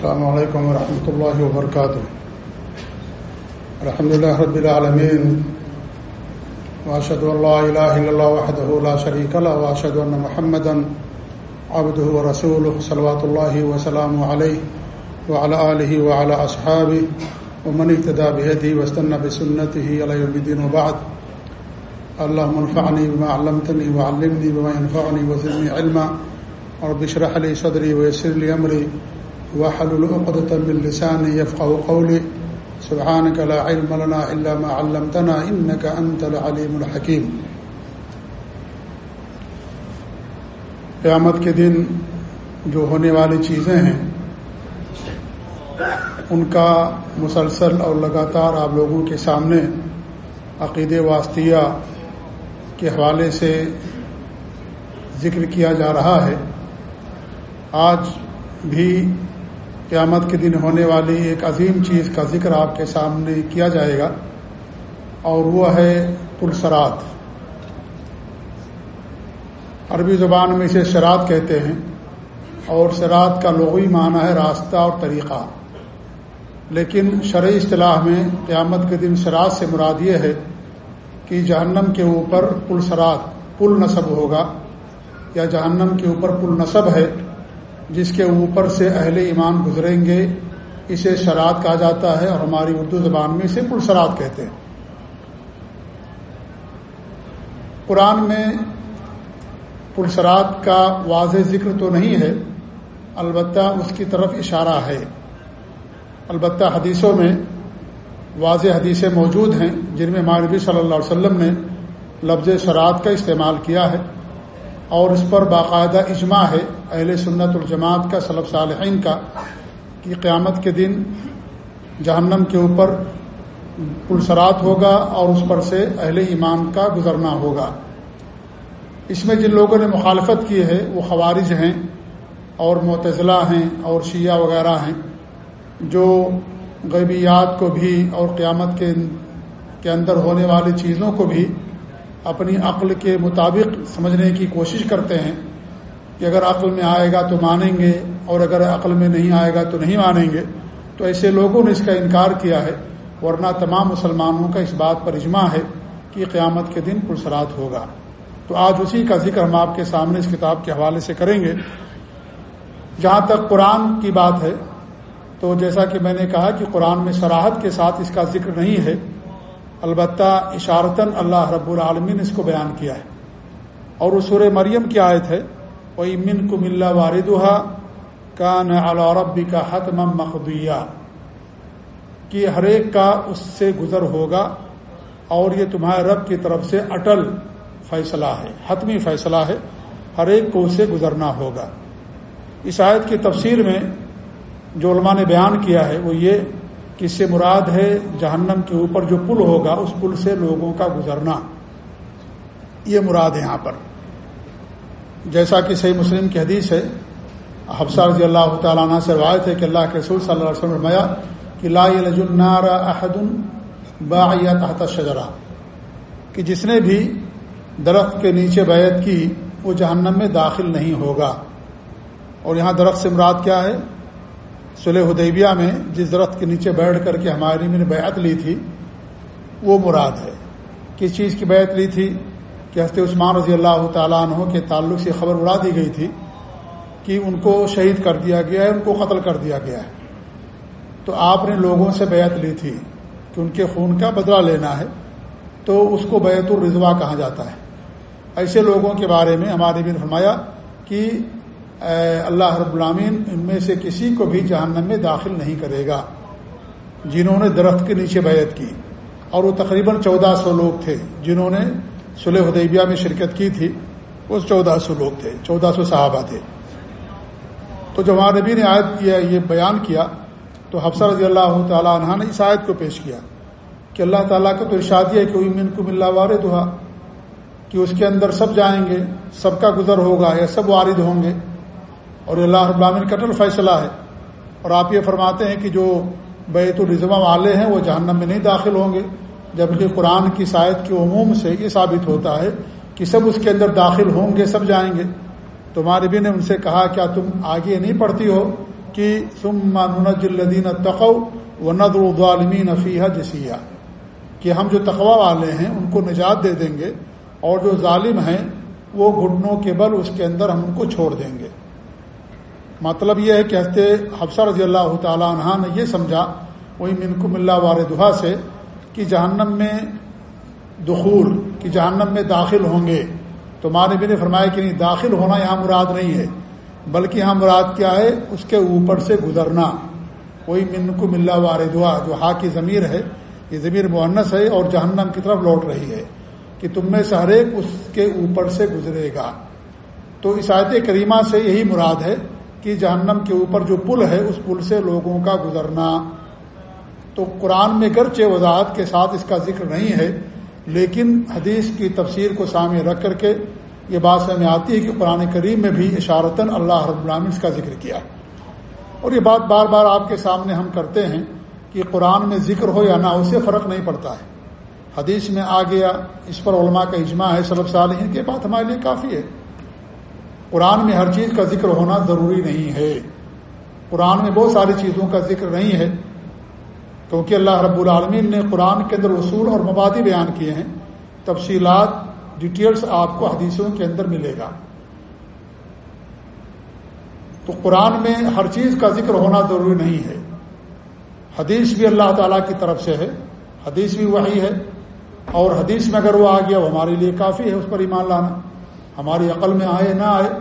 السلام علیکم ورحمۃ اللہ وبرکاتہ الحمد لله رب العالمين. واشهد ان لا اله الا الله وحده لا شريك له واشهد ان محمدا عبده ورسوله صلوات الله وسلامه عليه وعلى اله وعلى اصحابه ومن اهتدى بهديه واستنى بسنته الى يوم الدين وبعد. اللهم انفعني بما علمتني وعلمني بما ينفعني وزدني علما. رب اشرح لي صدري ويسر لي امري واحلل عقدة من لساني يفقهوا قولي. سبحانك لا علم لنا إلا ما علمتنا إنك أنت العليم الحكيم. قیامت کے دن جو ہونے والی چیزیں ہیں، ان کا مسلسل اور لگاتار آپ لوگوں کے سامنے عقید واسطیہ کے حوالے سے ذکر کیا جا رہا ہے۔ آج بھی قیامت کے دن ہونے والی ایک عظیم چیز کا ذکر آپ کے سامنے کیا جائے گا، اور وہ ہے پلسرات۔ عربی زبان میں اسے شرات کہتے ہیں، اور شرات کا لغوی معنی ہے راستہ اور طریقہ۔ لیکن شرعی اصطلاح میں قیامت کے دن شرات سے مراد یہ ہے کہ جہنم کے اوپر پلسرات، پل نصب ہوگا، یا جہنم کے اوپر پل نصب ہے جس کے اوپر سے اہل ایمان گزریں گے، اسے شرات کہا جاتا ہے اور ہماری اردو زبان میں اسے پلسرات کہتے ہیں۔ قرآن میں پلسرات کا واضح ذکر تو نہیں ہے، البتہ اس کی طرف اشارہ ہے۔ البتہ حدیثوں میں واضح حدیثیں موجود ہیں، جن میں مانوی صلی اللہ علیہ وسلم نے لفظ شرات کا استعمال کیا ہے۔ اور اس پر باقاعدہ اجماع ہے اہل سنت الجماعت کا صلب صالحین کا، کہ قیامت کے دن جہنم کے اوپر پلسرات ہوگا اور اس پر سے اہل ایمان کا گزرنا ہوگا۔ اس میں جن لوگوں نے مخالفت کی ہے، وہ خوارج ہیں اور معتزلہ ہیں اور شیعہ وغیرہ ہیں، جو غیبیات کو بھی اور قیامت کے کے اندر ہونے والی چیزوں کو بھی اپنی عقل کے مطابق سمجھنے کی کوشش کرتے ہیں کہ اگر عقل میں آئے گا تو مانیں گے اور اگر عقل میں نہیں آئے گا تو نہیں مانیں گے۔ تو ایسے لوگوں نے اس کا انکار کیا ہے، ورنہ تمام مسلمانوں کا اس بات پر اجماع ہے کہ قیامت کے دن پرسرات ہوگا۔ تو آج اسی کا ذکر ہم آپ کے سامنے اس کتاب کے حوالے سے کریں گے۔ جہاں تک قرآن کی بات ہے، تو جیسا کہ میں نے کہا کہ قرآن میں سراحت کے ساتھ اس کا ذکر نہیں ہے۔ البتہ اشارتاً اللہ رب العالمین نے اس کو بیان کیا ہے۔ اور وہ سورہ مریم کی آیت ہے وہ امن کو ملا واردہ کا نعربی کا حتم مخدیہ کہ ہر ایک کا اس سے گزر ہوگا اور یہ تمہارے رب کی طرف سے اٹل فیصلہ ہے، حتمی فیصلہ ہے، ہر ایک کو اسے گزرنا ہوگا۔ اس آیت کی تفسیر میں جو علماء نے بیان کیا ہے، وہ یہ اس سے مراد ہے جہنم کے اوپر جو پل ہوگا، اس پل سے لوگوں کا گزرنا۔ یہ مراد ہے یہاں پر۔ جیسا کہ صحیح مسلم کی حدیث ہے، حفصہ رضی اللہ تعالیٰ عنہ سے روایت ہے کہ اللہ کے رسول صلی اللہ علیہ وسلم رمایا کہ لا لجنار احد با تحت شجرا کہ جس نے بھی درخت کے نیچے بیعت کی، وہ جہنم میں داخل نہیں ہوگا۔ اور یہاں درخت سے مراد کیا ہے؟ سلح حدیبیہ میں جس درخت کے نیچے بیٹھ کر کے ہماری نے بیعت لی تھی، وہ مراد ہے۔ کس چیز کی بیعت لی تھی؟ کہ ہست عثمان رضی اللہ تعالیٰ عنہ کے تعلق سے خبر اڑا دی گئی تھی کہ ان کو شہید کر دیا گیا ہے، ان کو قتل کر دیا گیا ہے۔ تو آپ نے لوگوں سے بیعت لی تھی کہ ان کے خون کا بدلہ لینا ہے، تو اس کو بیت الرضوا کہا جاتا ہے۔ ایسے لوگوں کے بارے میں ہمارے بھی فرمایا کہ اللہ رب العامین ان میں سے کسی کو بھی جہنم میں داخل نہیں کرے گا۔ جنہوں نے درخت کے نیچے بیعت کی، اور وہ تقریباً چودہ سو لوگ تھے۔ جنہوں نے سلح حدیبیہ میں شرکت کی تھی، وہ چودہ سو لوگ تھے، چودہ سو صحابہ تھے۔ تو جب ہمارے نبی نے آیت یہ بیان کیا، تو حفصہ رضی اللہ تعالیٰ عنہ نے اس آیت کو پیش کیا کہ اللہ تعالیٰ کا تو ارشاد ہے کہ من کو ملا وار دہا کہ اس کے اندر سب جائیں گے، سب کا گزر ہوگا یا سب وارد ہوں گے۔ اور اللہ رب العالمین کٹل فیصلہ ہے۔ اور آپ یہ فرماتے ہیں کہ جو بیت الرضما والے ہیں وہ جہنم میں نہیں داخل ہوں گے، جبکہ قرآن کی شاید کے عموم سے یہ ثابت ہوتا ہے کہ سب اس کے اندر داخل ہوں گے، سب جائیں گے۔ تمہارے بھی نے ان سے کہا کیا تم آگے نہیں پڑھتی ہو کہ سما ننج الدین تقو و ندر الظالمین فیحہ جسیہ کہ ہم جو تقوا والے ہیں، ان کو نجات دے دیں گے اور جو ظالم ہیں، وہ گھٹنوں کے بل اس کے اندر ہم ان کو چھوڑ دیں گے۔ مطلب یہ ہے کہ ہفتے حفصہ رضی اللہ تعالیٰ عنہ نے یہ سمجھا، وہی منکم اللہ واردہ سے، کہ جہنم میں دخول، کہ جہنم میں داخل ہوں گے۔ تو ماں نبی نے فرمایا کہ نہیں، داخل ہونا یہاں مراد نہیں ہے، بلکہ یہاں مراد کیا ہے، اس کے اوپر سے گزرنا۔ وہی من کو ملا وار دعا جو ہا کی ضمیر ہے، یہ ضمیر معنس ہے اور جہنم کی طرف لوٹ رہی ہے، کہ تم میں سے ہر ایک اس کے اوپر سے گزرے گا۔ تو اس آیت کریمہ سے یہی مراد ہے کہ جہنم کے اوپر جو پل ہے، اس پل سے لوگوں کا گزرنا۔ تو قرآن میں گرچہ وضاحت کے ساتھ اس کا ذکر نہیں ہے، لیکن حدیث کی تفسیر کو سامنے رکھ کر کے یہ بات سمجھ آتی ہے کہ قرآن کریم میں بھی اشارتاً اللہ رب العالمین کا ذکر کیا۔ اور یہ بات بار بار آپ کے سامنے ہم کرتے ہیں کہ قرآن میں ذکر ہو یا نہ اسے فرق نہیں پڑتا ہے۔ حدیث میں آ گیا، اس پر علماء کا اجماع ہے سلب صالحین کے بات ہمارے لیے کافی ہے۔ قرآن میں ہر چیز کا ذکر ہونا ضروری نہیں ہے۔ قرآن میں بہت ساری چیزوں کا ذکر نہیں ہے۔ کیونکہ اللہ رب العالمین نے قرآن کے اندر اصول اور مبادی بیان کیے ہیں۔ تفصیلات ڈیٹیلز آپ کو حدیثوں کے اندر ملے گا۔ تو قرآن میں ہر چیز کا ذکر ہونا ضروری نہیں ہے۔ حدیث بھی اللہ تعالیٰ کی طرف سے ہے۔ حدیث بھی وہی ہے۔ اور حدیث میں اگر وہ آ گیا، وہ ہمارے لیے کافی ہے، اس پر ایمان لانا۔ ہماری عقل میں آئے نہ آئے،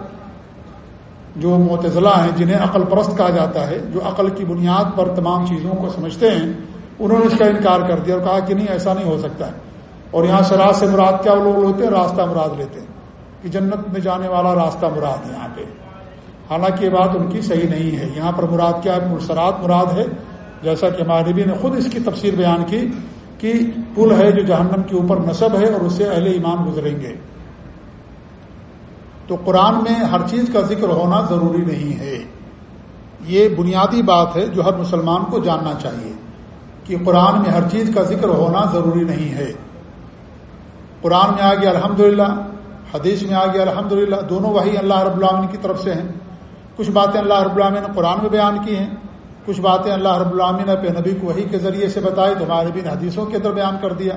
جو معتضلاع ہیں جنہیں عقل پرست کہا جاتا ہے، جو عقل کی بنیاد پر تمام چیزوں کو سمجھتے ہیں، انہوں نے اس کا انکار کر دیا اور کہا کہ نہیں، ایسا نہیں ہو سکتا ہے۔ اور یہاں سے سے مراد کیا لوگ ہوتے ہیں؟ راستہ مراد لیتے ہیں۔ کہ جنت میں جانے والا راستہ مراد ہے یہاں پہ۔ حالانکہ یہ بات ان کی صحیح نہیں ہے۔ یہاں پر مراد کیا ہے؟ مرسرات مراد ہے۔ جیسا کہ نبی نے خود اس کی تفسیر بیان کی کہ پل ہے جو جہنم کے اوپر نصب ہے اور اس سے اہل ایمان گزریں گے۔ تو قرآن میں ہر چیز کا ذکر ہونا ضروری نہیں ہے۔ یہ بنیادی بات ہے جو ہر مسلمان کو جاننا چاہیے کہ قرآن میں ہر چیز کا ذکر ہونا ضروری نہیں ہے۔ قرآن میں آ گیا الحمد حدیث میں آ گیا الحمد دونوں وہی اللہ رب العامن کی طرف سے ہیں۔ کچھ باتیں اللہ رب العامن نے قرآن میں بیان کی ہیں، کچھ باتیں اللہ رب العامن نے پہ نبی کو وہی کے ذریعے سے بتائی، تو ہمارے نبی نے حدیثوں کے اندر بیان کر دیا۔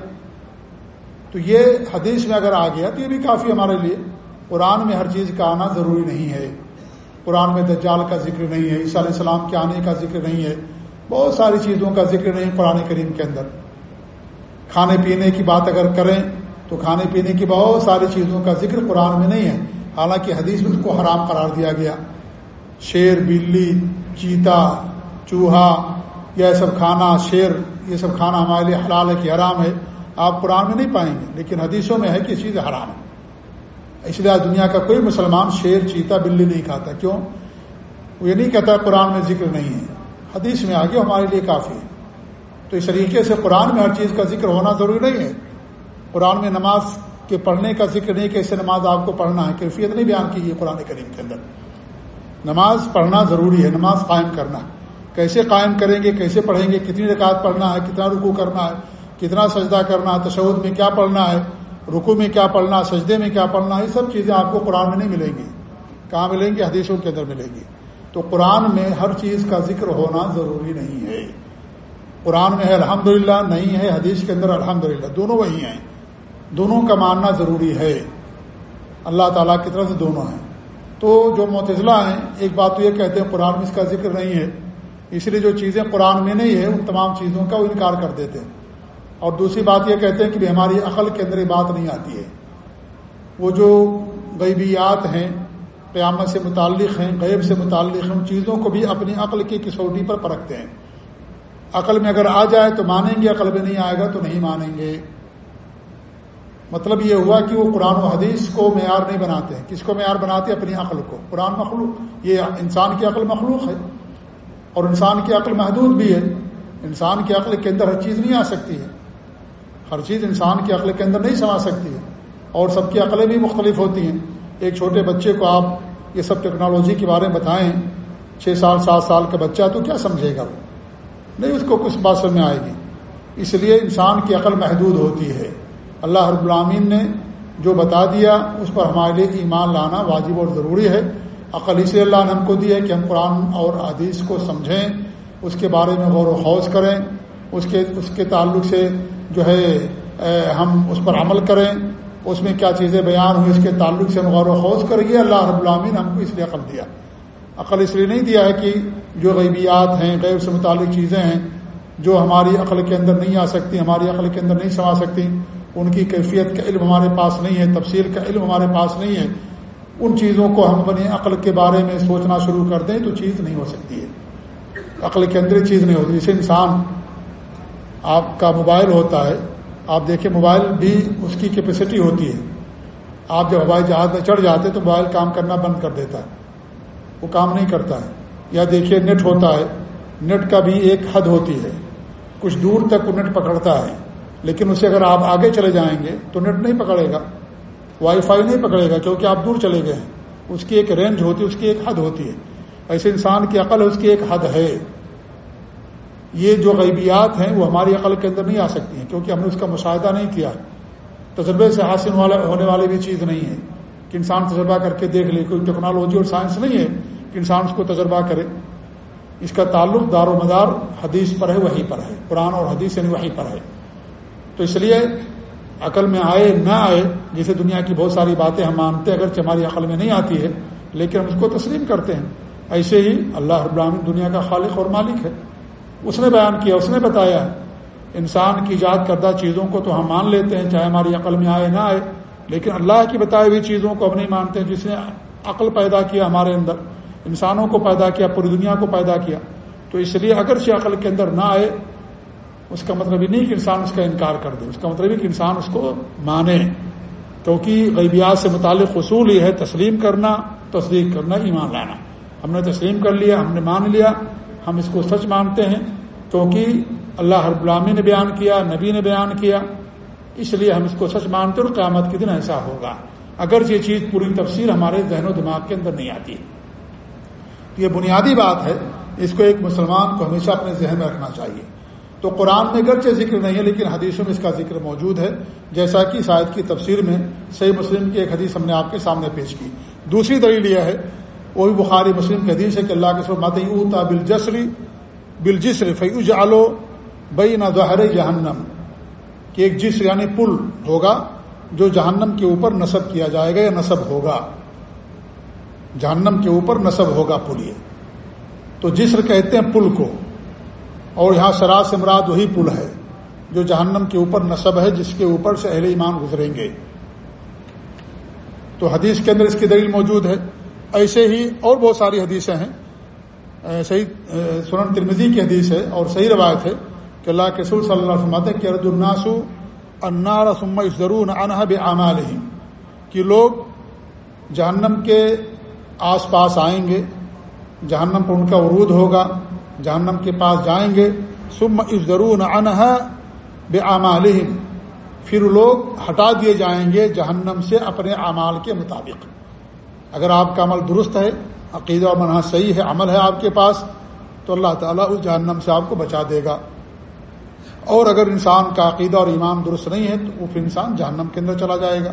تو یہ حدیث میں اگر آ گیا تو یہ بھی کافی ہمارے لیے قرآن میں ہر چیز کا آنا ضروری نہیں ہے۔ قرآن میں دجال کا ذکر نہیں ہے، عیسیٰ علیہ السلام کے آنے کا ذکر نہیں ہے۔ بہت ساری چیزوں کا ذکر نہیں قرآن کریم کے اندر۔ کھانے پینے کی بات اگر کریں تو کھانے پینے کی بہت ساری چیزوں کا ذکر قرآن میں نہیں ہے۔ حالانکہ حدیث میں اس کو حرام قرار دیا گیا۔ شیر، بلی، چیتا، چوہا، یہ سب کھانا، شیر، یہ سب کھانا ہمارے لیے حلال ہے کہ حرام ہے، آپ قرآن میں نہیں پائیں گے۔ لیکن حدیثوں میں ہے کہ چیز حرام ہے۔ اس لیے آج دنیا کا کوئی مسلمان شیر چیتا بلی نہیں کھاتا، کیوں؟ وہ یہ نہیں کہتا قرآن میں ذکر نہیں ہے۔ حدیث میں آگے ہمارے لیے کافی ہے۔ تو اس طریقے سے قرآن میں ہر چیز کا ذکر ہونا ضروری نہیں ہے۔ قرآن میں نماز کے پڑھنے کا ذکر نہیں کہ نماز آپ کو پڑھنا ہے، کیفیت نہیں بیان کی ہے قرآن کریم کے اندر۔ نماز پڑھنا ضروری ہے، نماز قائم کرنا۔ کیسے قائم کریں گے، کیسے پڑھیں گے، کتنی رکعت پڑھنا ہے، کتنا رکو کرنا ہے، کتنا سجدہ کرنا ہے تشود میں کیا پڑھنا ہے۔ رکو میں کیا پڑھنا، سجدے میں کیا پڑھنا، یہ سب چیزیں آپ کو قرآن میں نہیں ملیں گی۔ کہاں ملیں گی؟ حدیثوں کے اندر ملیں گی۔ تو قرآن میں ہر چیز کا ذکر ہونا ضروری نہیں ہے۔ قرآن میں ہے الحمد نہیں ہے، حدیث کے اندر الحمد دونوں وہی ہیں۔ دونوں کا ماننا ضروری ہے۔ اللہ تعالیٰ کی طرف سے دونوں ہیں۔ تو جو متضلاع ہیں، ایک بات تو یہ کہتے ہیں، قرآن میں اس کا ذکر نہیں ہے۔ اس لیے جو چیزیں قرآن میں نہیں ہے، ان تمام چیزوں کا وہ انکار کر دیتے ہیں۔ اور دوسری بات یہ کہتے ہیں کہ ہماری عقل کے اندر یہ بات نہیں آتی ہے۔ وہ جو غیبیات ہیں، قیامت سے متعلق ہیں، غیب سے متعلق ہیں، ان چیزوں کو بھی اپنی عقل کی کسوٹی پر پرکھتے ہیں۔ عقل میں اگر آ جائے تو مانیں گے، عقل میں نہیں آئے گا تو نہیں مانیں گے۔ مطلب یہ ہوا کہ وہ قرآن و حدیث کو معیار نہیں بناتے ہیں۔ کس کو معیار بناتے ہیں؟ اپنی عقل کو۔ قرآن مخلوق، یہ انسان کی عقل مخلوق ہے۔ اور انسان کی عقل محدود بھی ہے۔ انسان کی عقل کے اندر ہر چیز نہیں آ سکتی ہے۔ ہر چیز انسان کی عقل کے اندر نہیں سما سکتی ہے، اور سب کی عقلیں بھی مختلف ہوتی ہیں۔ ایک چھوٹے بچے کو آپ یہ سب ٹیکنالوجی کے بارے میں بتائیں، چھ سال، سات سال کا بچہ تو کیا سمجھے گا؟ وہ نہیں، اس کو کچھ بات سمجھ میں آئے گی۔ اس لیے انسان کی عقل محدود ہوتی ہے۔ اللہ رب العامین نے جو بتا دیا، اس پر ہمارے لیے ایمان لانا واجب اور ضروری ہے۔ عقل اس لیے اللہ نے ہم کو دی ہے کہ ہم قرآن اور حدیث کو سمجھیں، اس کے بارے میں غور و خوض کریں، اس کے اس کے تعلق سے جو ہے ہم اس پر عمل کریں، اس میں کیا چیزیں بیان ہوئی اس کے تعلق سے ہم غور و خوض کریں گے اللہ رب العامین ہم کو اس لیے عقل دیا۔ عقل اس لیے نہیں دیا ہے کہ جو غیبیات ہیں، غیب سے متعلق چیزیں ہیں، جو ہماری عقل کے اندر نہیں آ سکتی، ہماری عقل کے اندر نہیں سما سکتی، ان کی کیفیت کا علم ہمارے پاس نہیں ہے تفصیل کا علم ہمارے پاس نہیں ہے، ان چیزوں کو ہم اپنی عقل کے بارے میں سوچنا شروع کر دیں تو چیز نہیں ہو سکتی ہے۔ عقل کے اندر چیز نہیں ہوتی جسے انسان آپ کا موبائل ہوتا ہے، آپ دیکھیں موبائل بھی اس کی کیپیسٹی ہوتی ہے۔ آپ جب ہوائی جہاز میں چڑھ جاتے تو موبائل کام کرنا بند کر دیتا ہے۔ وہ کام نہیں کرتا ہے۔ یا دیکھیے نیٹ ہوتا ہے، نیٹ کا بھی ایک حد ہوتی ہے۔ کچھ دور تک وہ نیٹ پکڑتا ہے، لیکن اسے اگر آپ آگے چلے جائیں گے تو نیٹ نہیں پکڑے گا۔ وائی فائی نہیں پکڑے گا، کیونکہ آپ دور چلے گئے ہیں۔ اس کی ایک رینج ہوتی ہے، اس کی ایک حد ہوتی ہے۔ ایسے انسان کی عقل اس کی ایک حد ہے۔ یہ جو غیبیات ہیں وہ ہماری عقل کے اندر نہیں آ سکتی ہیں، کیونکہ ہم نے اس کا مشاہدہ نہیں کیا۔ تجربے سے حاصل ہونے والی بھی چیز نہیں ہے۔ کہ انسان تجربہ کر کے دیکھ لے، کوئی ٹیکنالوجی اور سائنس نہیں ہے کہ انسان اس کو تجربہ کرے۔ اس کا تعلق دار و مدار حدیث پر ہے وہیں پر ہے۔ قرآن اور حدیث یعنی وہیں پر ہے۔ تو اس لیے عقل میں آئے، نہ آئے جسے دنیا کی بہت ساری باتیں ہم مانتے ہیں، اگرچہ ہماری عقل میں نہیں آتی ہے، لیکن ہم اس کو تسلیم کرتے ہیں۔ ایسے ہی اللہ رب العالمین دنیا کا خالق اور مالک ہے۔ اس نے بیان کیا، اس نے بتایا، انسان کی ایجاد کردہ چیزوں کو تو ہم مان لیتے ہیں، چاہے ہماری عقل میں آئے، نہ آئے، لیکن اللہ کی بتائی ہوئی چیزوں کو ہم نہیں مانتے ہیں، جس نے عقل پیدا کیا ہمارے اندر، انسانوں کو پیدا کیا، پوری دنیا کو پیدا کیا۔ تو اس لیے اگرچہ عقل کے اندر نہ آئے، اس کا مطلب یہ نہیں کہ انسان اس کا انکار کر دے، اس کا مطلب یہ کہ انسان اس کو مانے۔ کیونکہ غیبیات سے متعلق اصول یہ ہے، تسلیم کرنا، تصدیق کرنا، ایمان لانا۔ ہم نے تسلیم کر لیا، ہم نے مان لیا ہم اس کو سچ مانتے ہیں کیونکہ اللہ ہر غلامی نے بیان کیا، نبی نے بیان کیا، اس لیے ہم اس کو سچ مانتے اور قیامت کے دن ایسا ہوگا۔ اگر یہ چیز پوری تفصیل ہمارے ذہن و دماغ کے اندر نہیں آتی۔ تو یہ بنیادی بات ہے، اس کو ایک مسلمان کو ہمیشہ اپنے ذہن میں رکھنا چاہیے۔ تو قرآن میں گرچہ ذکر نہیں ہے، لیکن حدیثوں میں اس کا ذکر موجود ہے۔ جیسا کہ شاید کی تفسیر میں صحیح مسلم کی ایک حدیث ہم نے آپ کے سامنے پیش کی۔ دوسری دلیل یہ ہے وہ بھی بخاری مسلم کی حدیث ہے کہ اللہ کے سر مات بل جسری بل جسر فیوج آلو بئی نہ ظہر جہنم، کہ ایک جسر یعنی پل ہوگا جو جہنم کے اوپر نصب کیا جائے گا یا نصب ہوگا۔ جہنم کے اوپر نصب ہوگا پل یہ۔ تو جسر کہتے ہیں پل کو، اور یہاں سرا سے مراد وہی پل ہے جو جہنم کے اوپر نصب ہے، جس کے اوپر سے اہل ایمان گزریں گے۔ تو حدیث کے اندر اس کی دلیل موجود ہے۔ ایسے ہی اور بہت ساری حدیثیں ہیں۔ صحیح سنن ترمزی کی حدیث ہے اور صحیح روایت ہے کہ اللہ کے سور صلی اللہ علیہ کہ رد الناسو انار ضرور انحب عام کہ لوگ جہنم کے آس پاس آئیں گے، جہنم پر ان کا عروج ہوگا، جہنم کے پاس جائیں گے۔ سم اس ضرور انہا بے پھر لوگ ہٹا دیے جائیں گے جہنم سے اپنے اعمال کے مطابق۔ اگر آپ کا عمل درست ہے، عقیدہ و منحص صحیح ہے، عمل ہے آپ کے پاس، تو اللہ تعالیٰ اس جہنم سے آپ کو بچا دے گا۔ اور اگر انسان کا عقیدہ اور ایمان درست نہیں ہے، تو وہ پھر انسان جہنم کے اندر چلا جائے گا۔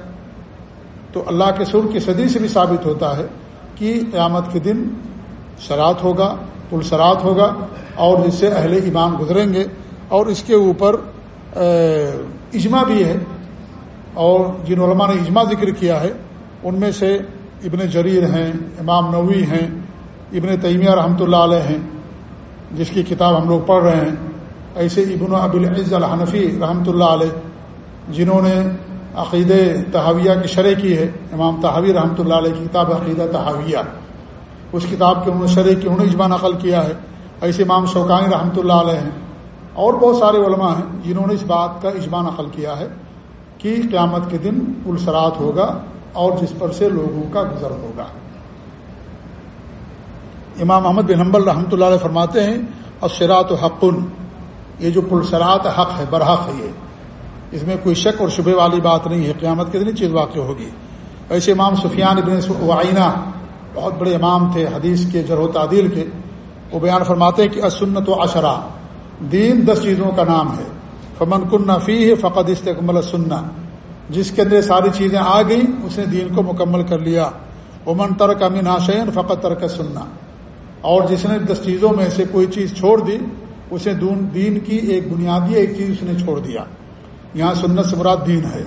تو اللہ کے سر کی صدی سے بھی ثابت ہوتا ہے کہ قیامت کے دن شرات ہوگا پلسرات ہوگا، اور جس سے اہل ایمان گزریں گے۔ اور اس کے اوپر اجماع بھی ہے۔ اور جن علماء نے اجماع ذکر کیا ہے، ان میں سے ابن جریر ہیں، امام نوی ہیں، ابن تیمیہ رحمۃ اللہ علیہ ہیں، جس کی کتاب ہم لوگ پڑھ رہے ہیں۔ ایسے ابن ابوالعز الحنفی رحمۃ اللہ علیہ، جنہوں نے عقید تحاویہ کی شرح کی ہے، امام تحاوی رحمۃ اللہ علیہ کی کتاب عقیدہ تحاویہ اس کتاب کے انہوں نے شرح کی، انہوں نے اجماع نقل کیا ہے۔ ایسے امام شوقانی رحمۃ اللہ علیہ ہیں۔ اور بہت سارے علماء ہیں جنہوں نے اس بات کا اجماع نقل کیا ہے کہ قیامت کے دن پلسرات ہوگا۔ اور جس پر سے لوگوں کا گزر ہوگا۔ امام محمد بن حمبل رحمۃ اللہ علیہ فرماتے ہیں اور شراط و حقن یہ جو پلسرات حق ہے، برحق ہے یہ۔ اس میں کوئی شک اور شبہ والی بات نہیں ہے، قیامت کے دن چیز واقع ہوگی۔ ایسے امام سفیان ابن وعینہ بہت بڑے امام تھے، حدیث کے جرح و تعدیل کے۔ وہ بیان فرماتے ہیں کہ اسنت و اشرا دین دس چیزوں کا نام ہے۔ فمن کن فی ہے فقط استقمل سننا جس کے اندر ساری چیزیں آ گئیں، اس نے دین کو مکمل کر لیا۔ امن ترک امین آشین فقط ترک سننا اور جس نے دس چیزوں میں سے کوئی چیز چھوڑ دی، اسے دین کی ایک بنیادی ایک چیز اس نے چھوڑ دیا۔ یہاں سنت سے مراد دین ہے۔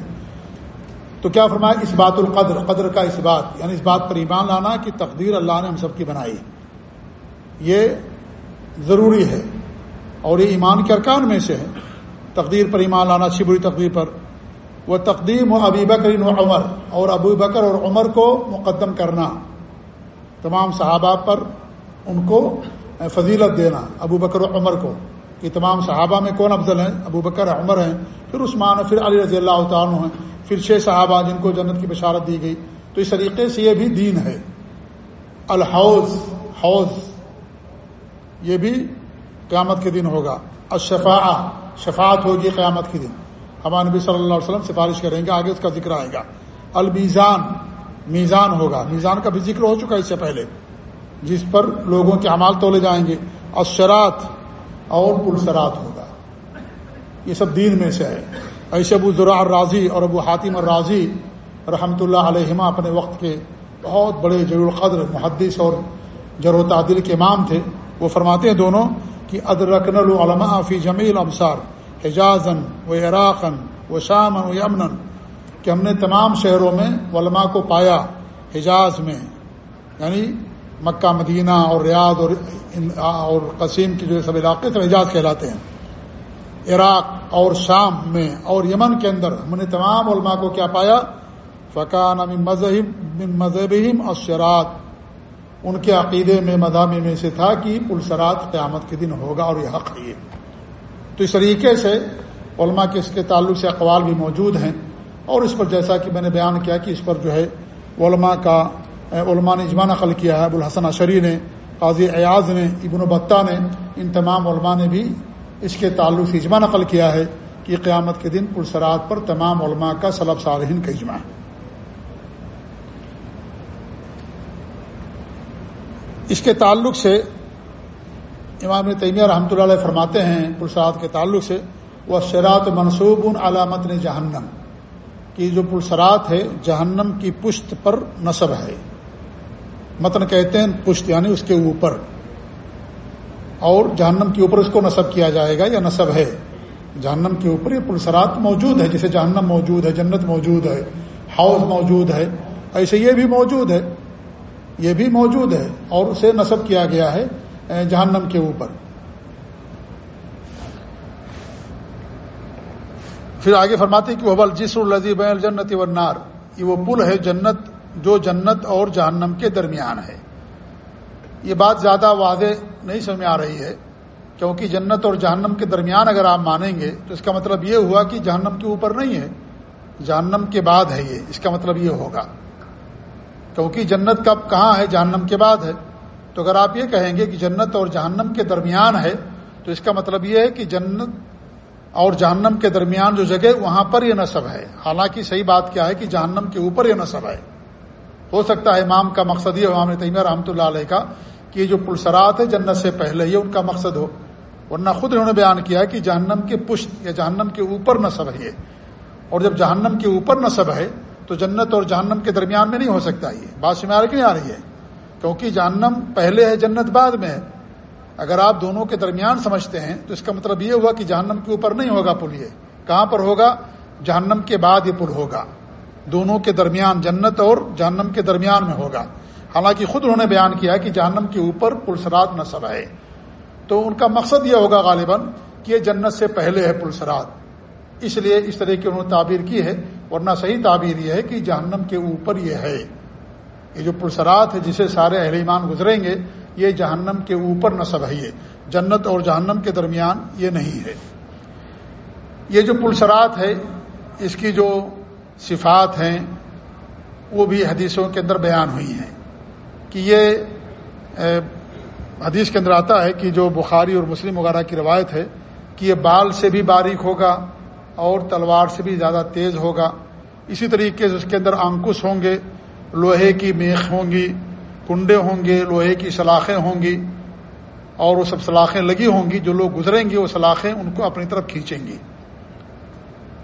تو کیا فرمایا؟ اس بات القدر، قدر کا اس بات یعنی اس بات پر ایمان لانا کہ تقدیر اللہ نے ہم سب کی بنائی۔ یہ ضروری ہے۔ اور یہ ایمان کے ارکان میں سے ہے۔ تقدیر پر ایمان لانا شبری تقدیر پر وہ تقدیم و ابی بکر و عمر اور ابو بکر اور عمر کو مقدم کرنا۔ تمام صحابہ پر ان کو فضیلت دینا، ابو بکر و عمر کو۔ کہ تمام صحابہ میں کون افضل ہیں؟ ابو بکر عمر ہیں، پھر عثمان پھر علی رضی اللہ تعالیٰ ہیں۔ پھر چھ صحابہ جن کو جنت کی بشارت دی گئی۔ تو اس طریقے سے یہ بھی دین ہے۔ الحوض، حوض، یہ بھی قیامت کے دن ہوگا۔ الشفا شفاعت ہوگی قیامت کے دن۔ ہمارے نبی صلی اللہ علیہ وسلم سفارش کریں گے، آگے اس کا ذکر آئے گا۔ المیزان، میزان ہوگا۔ میزان کا بھی ذکر ہو چکا اس سے پہلے، جس پر لوگوں کے اعمال تولے جائیں گے۔ اشرات اور پلسرات ہوگا۔ یہ سب دین میں سے ہے۔ ایسے ابو ذرا الراضی اور ابو حاتم الراضی رحمۃ اللہ علیہما اپنے وقت کے بہت بڑے جر القدر محدث اور جر و تعدل کے امام تھے۔ وہ فرماتے ہیں دونوں کہ ادرکن العلماء فی جمیل ابسار حجازن و عراقن و شام و یمن کہ ہم نے تمام شہروں میں علماء کو پایا حجاز میں یعنی مکہ، مدینہ اور ریاض اور اور قسیم کے جو سب علاقے تھے اعجاز کہلاتے ہیں۔ عراق اور شام میں اور یمن کے اندر ہم نے تمام علماء کو کیا پایا؟ فقان مذہب مذہب اور شرات ان کے عقیدے میں مدامی میں سے تھا کہ پلسرات قیامت کے دن ہوگا اور یہ حق ہے۔ تو اس طریقے سے علماء کے اس کے تعلق سے اقوال بھی موجود ہیں اور اس پر جیسا کہ میں نے بیان کیا کہ اس پر جو ہے علماء کا، علماء نے اجمان نقل کیا ہے، ابوالحسن اشری نے، قاضی ایاز نے، ابن و بطہ نے، ان تمام علماء نے بھی اس کے تعلق سے اجماع نقل کیا ہے کہ قیامت کے دن پرسرات پر تمام علماء کا سلب صالحین کا اجماع ہے۔ اس کے تعلق سے امام تیمیہ رحمۃ اللہ علیہ فرماتے ہیں پرسرات کے تعلق سے وہ شراط منصوب ان علامت نے جہنم۔ کی جو پلسرات ہے، جہنم کی پشت پر نصب ہے۔ متن کہتے ہیں پشت یعنی اس کے اوپر۔ اور جہنم کے اوپر اس کو نصب کیا جائے گا یا نصب ہے۔ جہنم کے اوپر یہ پلسرات موجود ہے جسے جہنم موجود ہے، جنت موجود ہے، ہاؤس موجود ہے، ایسے یہ بھی موجود ہے۔ یہ بھی موجود ہے اور اسے نصب کیا گیا ہے۔ جہنم کے اوپر۔ پھر آگے فرماتے کہ وہ بل جس الزیب الجنت ونار یہ وہ پل ہے جنت، جو جنت اور جہنم کے درمیان ہے۔ یہ بات زیادہ واضح نہیں سمجھ میں آ رہی ہے، کیونکہ جنت اور جہنم کے درمیان اگر آپ مانیں گے تو اس کا مطلب یہ ہوا کہ جہنم کے اوپر نہیں ہے، جہنم کے بعد ہے یہ۔ اس کا مطلب یہ ہوگا۔ کیونکہ جنت کب کہاں ہے، جہنم کے بعد ہے۔ تو اگر آپ یہ کہیں گے کہ جنت اور جہنم کے درمیان ہے، تو اس کا مطلب یہ ہے کہ جنت اور جہنم کے درمیان جو جگہ وہاں پر یہ نصب ہے۔ حالانکہ صحیح بات کیا ہے کہ جہنم کے اوپر یہ نصب ہے۔ ہو سکتا ہے امام کا مقصد یہ امام تیمیہ رحمۃ اللہ علیہ کا، کہ یہ جو پلسرات ہے جنت سے پہلے، یہ ان کا مقصد ہو۔ ورنہ خود انہوں نے بیان کیا کہ جہنم کے پشت یا جہنم کے اوپر نصب ہے یہ۔ اور جب جہنم کے اوپر نصب ہے، تو جنت اور جہنم کے درمیان میں نہیں ہو سکتا یہ۔ بات سمار کی نہیں آ رہی ہے؟ کیونکہ جہنم پہلے ہے، جنت بعد میں ہے۔ اگر آپ دونوں کے درمیان سمجھتے ہیں، تو اس کا مطلب یہ ہوا کہ جہنم کے اوپر نہیں ہوگا پل یہ۔ کہاں پر ہوگا؟ جہنم کے بعد یہ پل ہوگا۔ دونوں کے درمیان جنت اور جہنم کے درمیان میں ہوگا۔ حالانکہ خود انہوں نے بیان کیا کہ جہنم کے اوپر پلسرات نصب ہے۔ تو ان کا مقصد یہ ہوگا غالباً کہ یہ جنت سے پہلے ہے پلسرات اس لیے اس طرح کی انہوں نے تعبیر کی ہے، ورنہ صحیح تعبیر یہ ہے کہ جہنم کے اوپر یہ ہے۔ یہ جو پلسرات ہے جسے سارے اہل ایمان گزریں گے، یہ جہنم کے اوپر نصب ہے یہ۔ جنت اور جہنم کے درمیان یہ نہیں ہے۔ یہ جو پلسرات ہے، اس کی جو صفات ہیں، وہ بھی حدیثوں کے اندر بیان ہوئی ہیں۔ کہ یہ حدیث کے اندر آتا ہے کہ جو بخاری اور مسلم وغیرہ کی روایت ہے، کہ یہ بال سے بھی باریک ہوگا اور تلوار سے بھی زیادہ تیز ہوگا۔ اسی طریقے سے اس کے اندر انکش ہوں گے لوہے کی میخ ہوں گی، کنڈے ہوں گے، لوہے کی سلاخیں ہوں گی، اور وہ سب سلاخیں لگی ہوں گی، جو لوگ گزریں گے، وہ سلاخیں ان کو اپنی طرف کھینچیں گی۔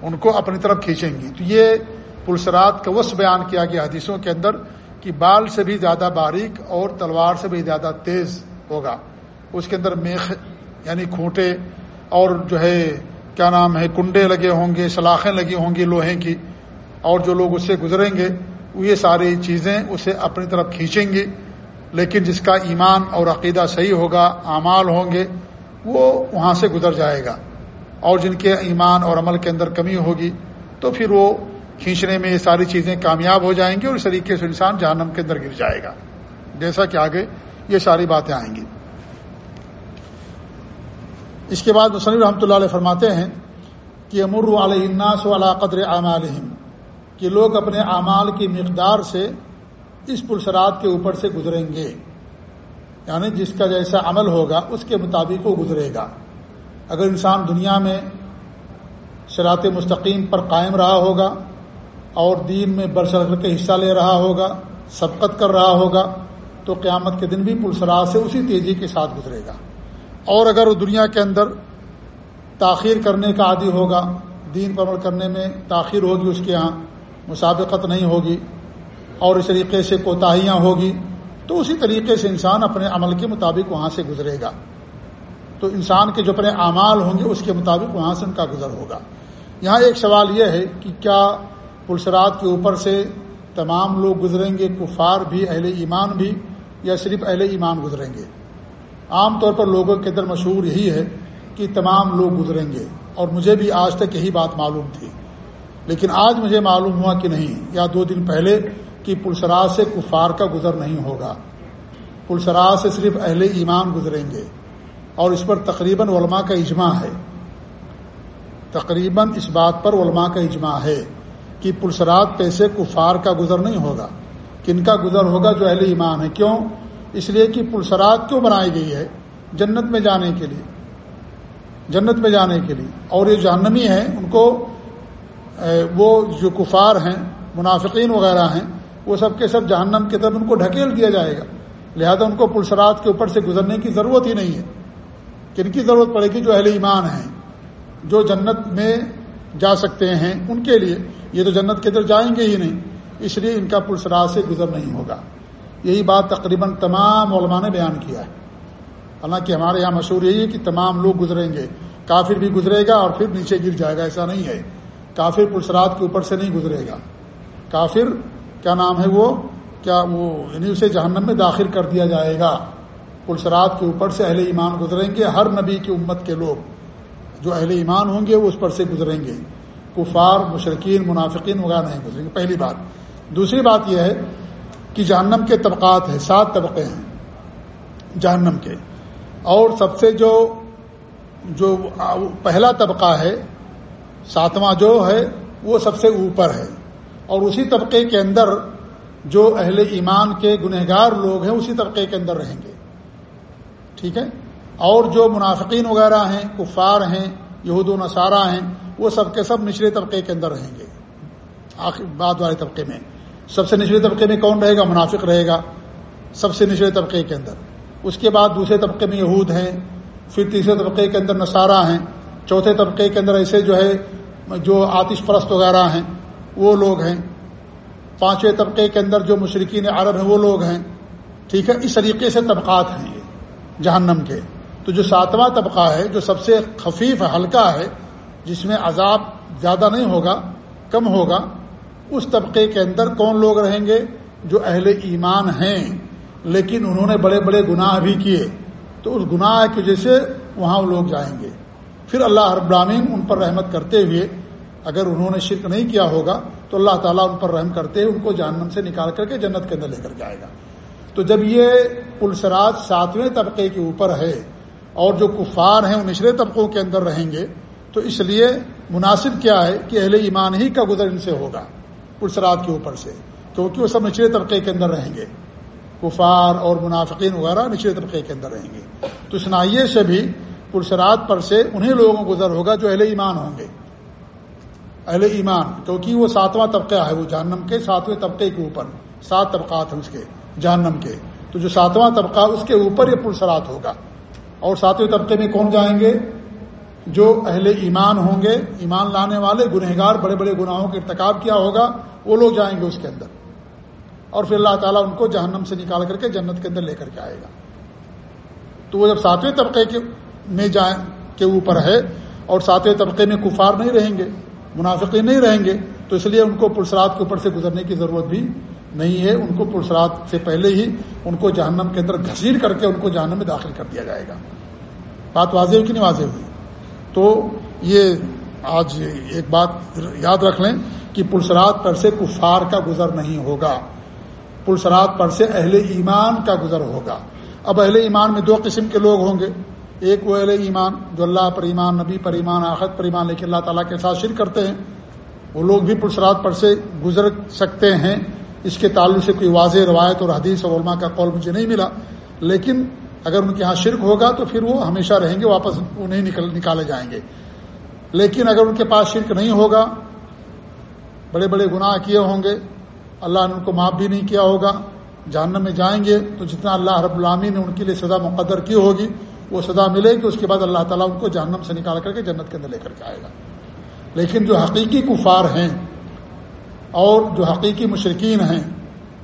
ان کو اپنی طرف کھینچیں گی۔ تو یہ پلسرات کا وس بیان کیا گیا حدیثوں کے اندر کہ بال سے بھی زیادہ باریک اور تلوار سے بھی زیادہ تیز ہوگا۔ اس کے اندر میخ یعنی کھوٹے اور جو ہے، کیا نام ہے، کنڈے لگے ہوں گے، سلاخیں لگی ہوں گی لوہے کی، اور جو لوگ اس سے گزریں گے یہ ساری چیزیں اسے اپنی طرف کھینچیں گی لیکن جس کا ایمان اور عقیدہ صحیح ہوگا، اعمال ہوں گے، وہ وہاں سے گزر جائے گا۔ اور جن کے ایمان اور عمل کے اندر کمی ہوگی، تو پھر وہ کھینچنے میں یہ ساری چیزیں کامیاب ہو جائیں گی اور اس طریقے سے انسان جہنم کے اندر گر جائے گا۔ جیسا کہ آگے یہ ساری باتیں آئیں گی۔ اس کے بعد مصنف رحمۃ اللہ علیہ فرماتے ہیں کہ امر علیہ الناس علی قدر اعمالہم۔ کہ لوگ اپنے اعمال کی مقدار سے اس پلسرات کے اوپر سے گزریں گے۔ یعنی جس کا جیسا عمل ہوگا، اس کے مطابق وہ گزرے گا۔ اگر انسان دنیا میں شراط مستقیم پر قائم رہا ہوگا اور دین میں برسر کے حصہ لے رہا ہوگا سبقت کر رہا ہوگا، تو قیامت کے دن بھی پلسرات سے اسی تیزی کے ساتھ گزرے گا۔ اور اگر وہ دنیا کے اندر تاخیر کرنے کا عادی ہوگا، دین پر عمل کرنے میں تاخیر ہوگی اس کے ہاں مسابقت نہیں ہوگی اور اس طریقے سے کوتاہیاں ہوگی، تو اسی طریقے سے انسان اپنے عمل کے مطابق وہاں سے گزرے گا۔ تو انسان کے جو اپنے اعمال ہوں گے، اس کے مطابق وہاں سے ان کا گزر ہوگا۔ یہاں ایک سوال یہ ہے کہ کیا پلسرات کے اوپر سے تمام لوگ گزریں گے، کفار بھی، اہل ایمان بھی، یا صرف اہل ایمان گزریں گے؟ عام طور پر لوگوں کے اندر مشہور یہی ہے کہ تمام لوگ گزریں گے۔ اور مجھے بھی آج تک یہی بات معلوم تھی۔ لیکن آج مجھے معلوم ہوا کہ نہیں، یا دو دن پہلے کہ پلسراج سے کفار کا گزر نہیں ہوگا۔ پلسراج سے صرف اہل ایمان گزریں گے۔ اور اس پر تقریباً علماء کا اجماع ہے۔ تقریباً اس بات پر علماء کا اجماع ہے کہ پلسرات پہ سے کفار کا گزر نہیں ہوگا۔ کن کا گزر ہوگا؟ جو اہل ایمان ہے کیوں؟ اس لیے کہ پلسرات کیوں بنائی گئی ہے؟ جنت میں جانے کے لیے۔ جنت میں جانے کے لیے۔ اور یہ جہنمی ہیں، ان کو وہ جو کفار ہیں، منافقین وغیرہ ہیں، وہ سب کے سب جہنم کی طرف ان کو ڈھکیل دیا جائے گا۔ لہذا ان کو پلسرات کے اوپر سے گزرنے کی ضرورت ہی نہیں ہے۔ کن کی ضرورت پڑے گی؟ جو اہل ایمان ہیں، جو جنت میں جا سکتے ہیں ان کے لیے۔ یہ تو جنت کے اندر جائیں گے ہی نہیں، اس لیے ان کا پلسرات سے گزر نہیں ہوگا۔ یہی بات تقریباً تمام علماء نے بیان کیا ہے۔ حالانکہ ہمارے یہاں مشہور یہی ہے کہ تمام لوگ گزریں گے۔ کافر بھی گزرے گا اور پھر نیچے گر جائے گا، ایسا نہیں ہے۔ کافر پلسرات کے اوپر سے نہیں گزرے گا۔ کافر، کیا نام ہے وہ؟ کیا وہ یعنی اسے جہنم میں داخل کر دیا جائے گا۔ پلسرات کے اوپر سے اہل ایمان گزریں گے، ہر نبی کی امت کے لوگ جو اہل ایمان ہوں گے وہ اس پر سے گزریں گے۔ کفار مشرقین منافقین وغیرہ نہیں گزریں گے۔ پہلی بات۔ دوسری بات یہ ہے کہ جہنم کے طبقات ہیں، سات طبقے ہیں جہنم کے۔ اور سب سے جو جو پہلا طبقہ ہے ساتواں جو ہے، وہ سب سے اوپر ہے۔ اور اسی طبقے کے اندر جو اہل ایمان کے گنہگار لوگ ہیں، اسی طبقے کے اندر رہیں گے۔ ٹھیک ہے؟ اور جو منافقین وغیرہ ہیں، کفار ہیں، یہود و نصارہ ہیں، وہ سب کے سب نچلے طبقے کے اندر رہیں گے۔ آخر بعد والے طبقے میں۔ سب سے نچلے طبقے میں کون رہے گا؟ منافق رہے گا۔ سب سے نچلے طبقے کے اندر۔ اس کے بعد دوسرے طبقے میں یہود ہیں، پھر تیسرے طبقے کے اندر نصارہ ہیں۔ چوتھے طبقے کے اندر ایسے جو ہے، جو آتش پرست وغیرہ ہیں، وہ لوگ ہیں۔ پانچویں طبقے کے اندر جو مشرقین عرب ہیں، وہ لوگ ہیں۔ ٹھیک ہے؟ اس طریقے سے طبقات ہیں یہ، جہنم کے۔ تو جو ساتواں طبقہ ہے، جو سب سے خفیف ہلکا ہے، جس میں عذاب زیادہ نہیں ہوگا، کم ہوگا، اس طبقے کے اندر کون لوگ رہیں گے؟ جو اہل ایمان ہیں۔ لیکن انہوں نے بڑے بڑے گناہ بھی کیے۔ تو اس گناہ کی وجہ سے وہاں وہ لوگ جائیں گے۔ پھر اللہ ہر برامین ان پر رحمت کرتے ہوئے اگر انہوں نے شرک نہیں کیا ہوگا تو اللہ تعالیٰ ان پر رحم کرتے ہوئے ان کو جہنم سے نکال کر کے جنت کے اندر لے کر جائے گا۔ تو جب یہ پلسراج ساتویں طبقے کے اوپر ہے اور جو کفار ہیں وہ نچلے طبقوں کے اندر رہیں گے، تو اس لیے مناسب کیا ہے کہ اہل ایمان ہی کا گزر ان سے ہوگا پلسرات کے اوپر سے، کیونکہ وہ سب نچلے طبقے کے اندر رہیں گے۔ کفار اور منافقین وغیرہ نچلے طبقے کے اندر رہیں گے۔ تو اس سے بھی پرسرات پر سے انہیں لوگوں کو گزر ہوگا جو اہل ایمان ہوں گے۔ اہل ایمان، کیونکہ وہ ساتواں طبقہ ہے، وہ جہنم کے ساتویں طبقے کے اوپر، سات طبقات ہیں اس کے، جہنم کے۔ تو جو ساتواں طبقہ اس کے اوپر یہ پرسرات ہوگا۔ اور ساتویں طبقے میں کون جائیں گے؟ جو اہل ایمان ہوں گے، ایمان لانے والے، گنہگار، بڑے بڑے گناہوں کے ارتکاب کیا ہوگا، وہ لوگ جائیں گے اس کے اندر۔ اور پھر اللہ تعالیٰ ان کو جہنم سے نکال کر کے جنت کے اندر لے کر کے آئے گا۔ تو وہ جب ساتویں طبقے کے میں جائیں کے اوپر ہے اور ساتویں طبقے میں کفار نہیں رہیں گے، منافقین نہیں رہیں گے، تو اس لیے ان کو پلسرات کے اوپر سے گزرنے کی ضرورت بھی نہیں ہے۔ ان کو پلسرات سے پہلے ہی ان کو جہنم کے اندر گھسیٹ کر کے ان کو جہنم میں داخل کر دیا جائے گا۔ بات واضح ہوئی کہ نہیں واضح ہوئی؟ تو یہ آج ایک بات یاد رکھ لیں کہ پلسرات پر سے کفار کا گزر نہیں ہوگا۔ پلسرات پر سے اہل ایمان کا گزر ہوگا۔ اب اہل ایمان میں دو قسم کے لوگ ہوں گے۔ ایک وہ اہل ایمان جو اللہ پر ایمان، نبی پر ایمان آخت پر ایمان لیکن اللہ تعالیٰ کے ساتھ شرک کرتے ہیں، وہ لوگ بھی پرسرات پر سے گزر سکتے ہیں۔ اس کے تعلق سے کوئی واضح روایت اور حدیث اور علماء کا قول مجھے نہیں ملا۔ لیکن اگر ان کے یہاں شرک ہوگا تو پھر وہ ہمیشہ رہیں گے، واپس انہیں نکل، نکالے جائیں گے۔ لیکن اگر ان کے پاس شرک نہیں ہوگا، بڑے بڑے گناہ کیے ہوں گے، اللہ نے ان کو معاف بھی نہیں کیا ہوگا، جہنم میں جائیں گے، تو جتنا اللہ رب العامی نے ان کے لیے سزا مقدر کی ہوگی وہ سزا ملے گی، اس کے بعد اللہ تعالیٰ ان کو جہنم سے نکال کر کے جنت کے اندر لے کر کے آئے گا۔ لیکن جو حقیقی کفار ہیں اور جو حقیقی مشرقین ہیں،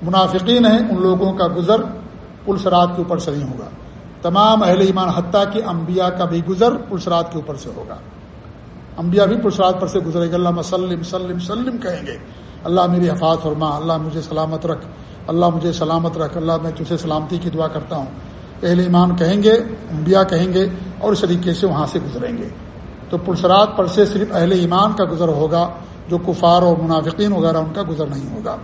منافقین ہیں، ان لوگوں کا گزر پلسرات کے اوپر سے نہیں ہوگا۔ تمام اہل ایمان حتیٰ کہ انبیاء کا بھی گزر پلسرات کے اوپر سے ہوگا۔ انبیاء بھی پلسرات پر سے گزرے گا۔ اللہ مسلم، سلم سلم کہیں گے، اللہ میری حفاظ فرما، اللہ مجھے سلامت رکھ، اللہ مجھے سلامت رکھ، اللہ میں تجھے سلامتی کی دعا کرتا ہوں۔ اہل ایمان کہیں گے، انبیاء کہیں گے اور اس طریقے سے وہاں سے گزریں گے۔ تو پلسرات پر سے صرف اہل ایمان کا گزر ہوگا، جو کفار اور منافقین وغیرہ ان کا گزر نہیں ہوگا۔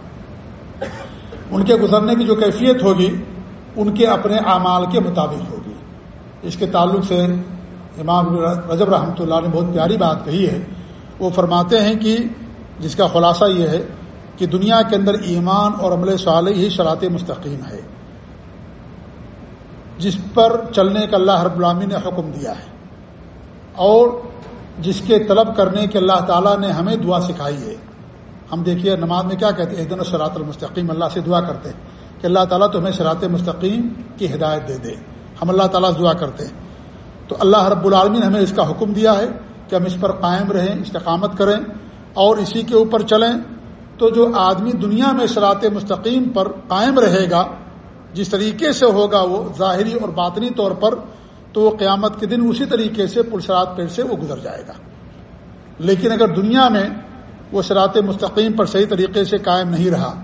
ان کے گزرنے کی جو کیفیت ہوگی، ان کے اپنے اعمال کے مطابق ہوگی۔ اس کے تعلق سے امام رجب رحمۃ اللہ نے بہت پیاری بات کہی ہے۔ وہ فرماتے ہیں کہ، جس کا خلاصہ یہ ہے کہ دنیا کے اندر ایمان اور عمل صالح ہی شرات مستقیم ہے۔ جس پر چلنے کا اللہ رب العامی نے حکم دیا ہے۔ اور جس کے طلب کرنے کے اللہ تعالیٰ نے ہمیں دعا سکھائی ہے۔ ہم دیکھیے نماز میں کیا کہتے ہیں؟ دن شراط المستقیم۔ اللہ سے دعا کرتے ہیں کہ اللہ تعالیٰ تمہیں شراط مستقیم کی ہدایت دے دے۔ ہم اللہ تعالیٰ سے دعا کرتے ہیں۔ تو اللہ رب العالمین نے ہمیں اس کا حکم دیا ہے کہ ہم اس پر قائم رہیں، استقامت کریں اور اسی کے اوپر چلیں۔ تو جو آدمی دنیا میں شراط مستقیم پر قائم رہے گا جس طریقے سے ہوگا وہ ظاہری اور باطنی طور پر، تو وہ قیامت کے دن اسی طریقے سے پلسرات پیڑ سے وہ گزر جائے گا۔ لیکن اگر دنیا میں وہ شراط مستقیم پر صحیح طریقے سے قائم نہیں رہا،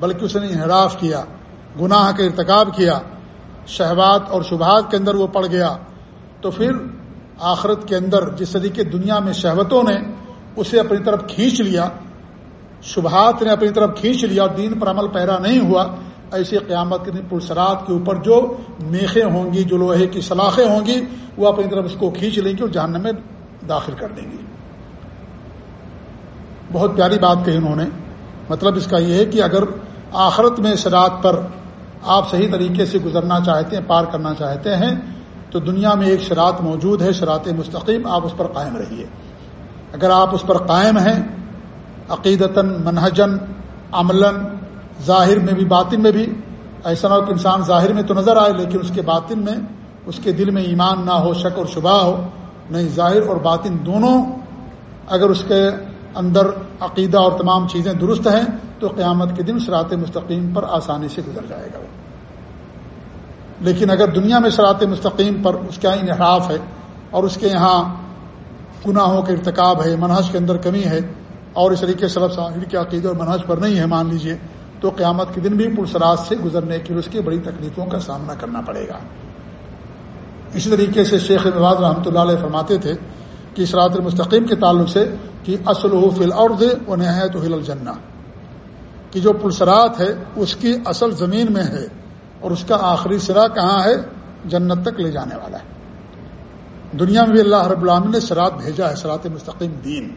بلکہ اس نے انحراف کیا، گناہ کا ارتکاب کیا شہبات اور شبہات کے اندر وہ پڑ گیا، تو پھر آخرت کے اندر جس طریقے دنیا میں شہوتوں نے اسے اپنی طرف کھینچ لیا، شبہات نے اپنی طرف کھینچ لیا اور دین پر عمل پیرا نہیں ہوا ایسے قیامت کے دن پلسرات کے اوپر جو میخیں ہوں گی، جو لوہے کی سلاخیں ہوں گی، وہ اپنی طرف اس کو کھینچ لیں گی اور جہنم میں داخل کر دیں گی۔ بہت پیاری بات کہی انہوں نے۔ مطلب اس کا یہ ہے کہ اگر آخرت میں شرات پر آپ صحیح طریقے سے گزرنا چاہتے ہیں، پار کرنا چاہتے ہیں، تو دنیا میں ایک شرات موجود ہے، شرات مستقیم، آپ اس پر قائم رہیے۔ اگر آپ اس پر قائم ہیں، عقیدتاً منہجن عملاً ظاہر میں بھی، باطن میں بھی۔ ایسا نہ ہو کہ انسان ظاہر میں تو نظر آئے، لیکن اس کے باطن میں، اس کے دل میں ایمان نہ ہو، شک اور شبہ ہو، نہیں، ظاہر اور باطن دونوں اگر اس کے اندر عقیدہ اور تمام چیزیں درست ہیں، تو قیامت کے دن سرات مستقیم پر آسانی سے گزر جائے گا۔ لیکن اگر دنیا میں سرات مستقیم پر اس کا انحراف ہے اور اس کے یہاں گناہوں کے ارتکاب ہے منحص کے اندر کمی ہے اور اس طریقے سے صاحب کے عقیدے اور منحص پر نہیں ہے، مان لیجیے تو قیامت کے دن بھی پرسراج سے گزرنے کے لیے اس کی بڑی تکلیفوں کا سامنا کرنا پڑے گا۔ اسی طریقے سے شیخ نواز رحمۃ اللہ علیہ فرماتے تھے کہ اسرات المستقیم کے تعلق سے کہ اصل و فل اور دے و نہایت ہل الجنا کہ جو پلسرات ہے، اس کی اصل زمین میں ہے اور اس کا آخری سرا کہاں ہے؟ جنت تک لے جانے والا ہے۔ دنیا میں بھی اللہ رب العالمین نے سرات بھیجا ہے سرات مستقیم دین۔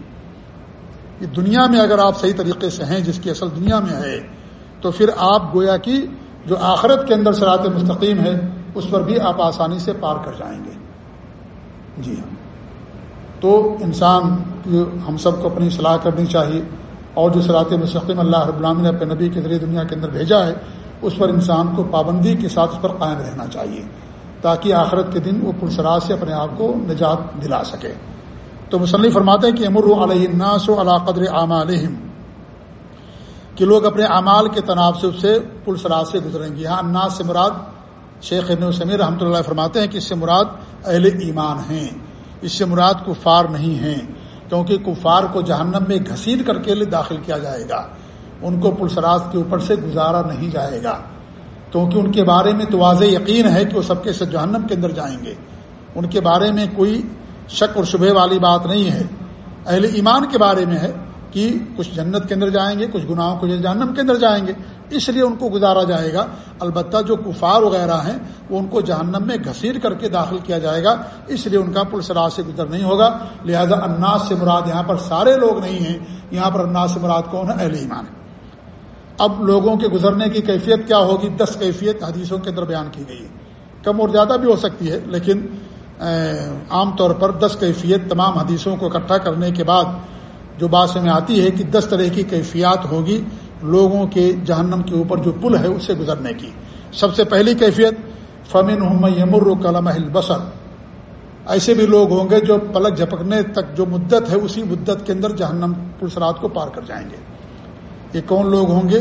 یہ دنیا میں اگر آپ صحیح طریقے سے ہیں، جس کی اصل دنیا میں ہے تو پھر آپ گویا کہ جو آخرت کے اندر سرات مستقیم ہے، اس پر بھی آپ آسانی سے پار کر جائیں گے۔ جی ہاں۔ تو انسان ہم سب کو اپنی صلاح کرنی چاہیے اور جو سرات مستقیم اللہ رب العالمین نے اپنے نبی کے ذریعے دنیا کے اندر بھیجا ہے، اس پر انسان کو پابندی کے ساتھ اس پر قائم رہنا چاہیے تاکہ آخرت کے دن وہ پرسرات سے اپنے آپ کو نجات دلا سکے۔ تو مسلم فرماتے ہیں کہ امر علیہ الناس و علی قدر عام علیہم کہ لوگ اپنے اعمال کے تناسب سے پلسرات سے گزریں گے۔ یہاں اناس سے مراد شیخ ابن سمیر رحمۃ اللہ فرماتے ہیں کہ اس سے مراد اہل ایمان ہیں۔ اس سے مراد کفار نہیں ہیں، کیونکہ کفار کو جہنم میں گھسیٹ کر کے لیے داخل کیا جائے گا۔ ان کو پلسراز کے اوپر سے گزارا نہیں جائے گا۔ کیونکہ ان کے بارے میں تو واضح یقین ہے کہ وہ سب کے ساتھ جہنم کے اندر جائیں گے۔ ان کے بارے میں کوئی شک اور شبہ والی بات نہیں ہے۔ اہل ایمان کے بارے میں ہے۔ کہ کچھ جنت کے اندر جائیں گے، کچھ گناہوں کو جہنم کے اندر جائیں گے۔ اس لیے ان کو گزارا جائے گا۔ البتہ جو کفار وغیرہ ہیں، وہ ان کو جہنم میں گھسیٹ کر کے داخل کیا جائے گا۔ اس لیے ان کا پل سراج سے گزر نہیں ہوگا۔ لہذا اناس سے مراد یہاں پر سارے لوگ نہیں ہیں۔ یہاں پر اناس سے مراد کون ہے؟ اہل ایمان ہے اب لوگوں کے گزرنے کی کیفیت کیا ہوگی؟ دس کیفیت حدیثوں کے اندر بیان کی گئی ہے۔ کم اور زیادہ بھی ہو سکتی ہے، لیکن عام طور پر دس کیفیت تمام حدیثوں کو اکٹھا کرنے کے بعد جو بات میں آتی ہے کہ دس طرح کی کیفیات ہوگی لوگوں کے جہنم کے اوپر جو پل ہے اس سے گزرنے کی۔ سب سے پہلی کیفیت فمن یمر کلم بسر ایسے بھی لوگ ہوں گے جو پلک جھپکنے تک جو مدت ہے اسی مدت کے اندر جہنم پلسرات کو پار کر جائیں گے۔ یہ کون لوگ ہوں گے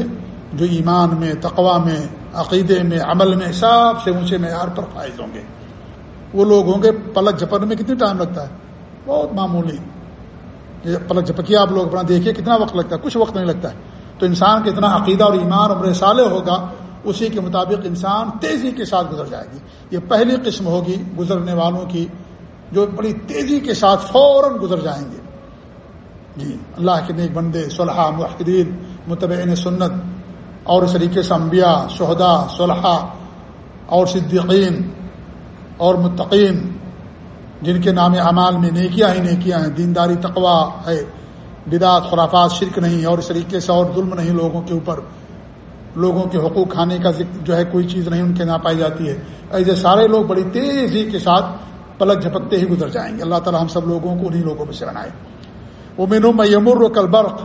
جو ایمان میں تقوا میں، عقیدے میں، عمل میں سب سے اونچے معیار پر فائز ہوں گے؟ وہ لوگ ہوں گے پلک جھپکنے میں کتنی ٹائم لگتا ہے؟ بہت معمولی۔ پلک جھپکیے آپ لوگ اپنا دیکھیے، کتنا وقت لگتا ہے؟ کچھ وقت نہیں لگتا ہے۔ تو انسان کتنا عقیدہ اور ایمان عمر سالے ہوگا، اسی کے مطابق انسان تیزی کے ساتھ گزر جائے گی۔ یہ پہلی قسم ہوگی گزرنے والوں کی، جو بڑی تیزی کے ساتھ فوراً گزر جائیں گے۔ جی اللہ کے نیک بندے صلحہ محدین متبعین سنت، اور اس طریقے سے انبیاء شہدا صلحہ اور صدیقین، اور متقین جن کے نام اعمال میں نیکیاں ہی نیکیاں ہیں، دینداری تقوا ہے، بدعت، خرافات، شرک نہیں اور اس طریقے سے اور ظلم نہیں لوگوں کے اوپر۔ لوگوں کے حقوق کھانے کا جو ہے، کوئی چیز نہیں ان کے نہ پائی جاتی ہے۔ ایسے سارے لوگ بڑی تیزی کے ساتھ پلک جھپکتے ہی گزر جائیں گے۔ اللہ تعالی ہم سب لوگوں کو انہیں لوگوں میں سے بنائے۔ وہ مینو میمر و کلبرق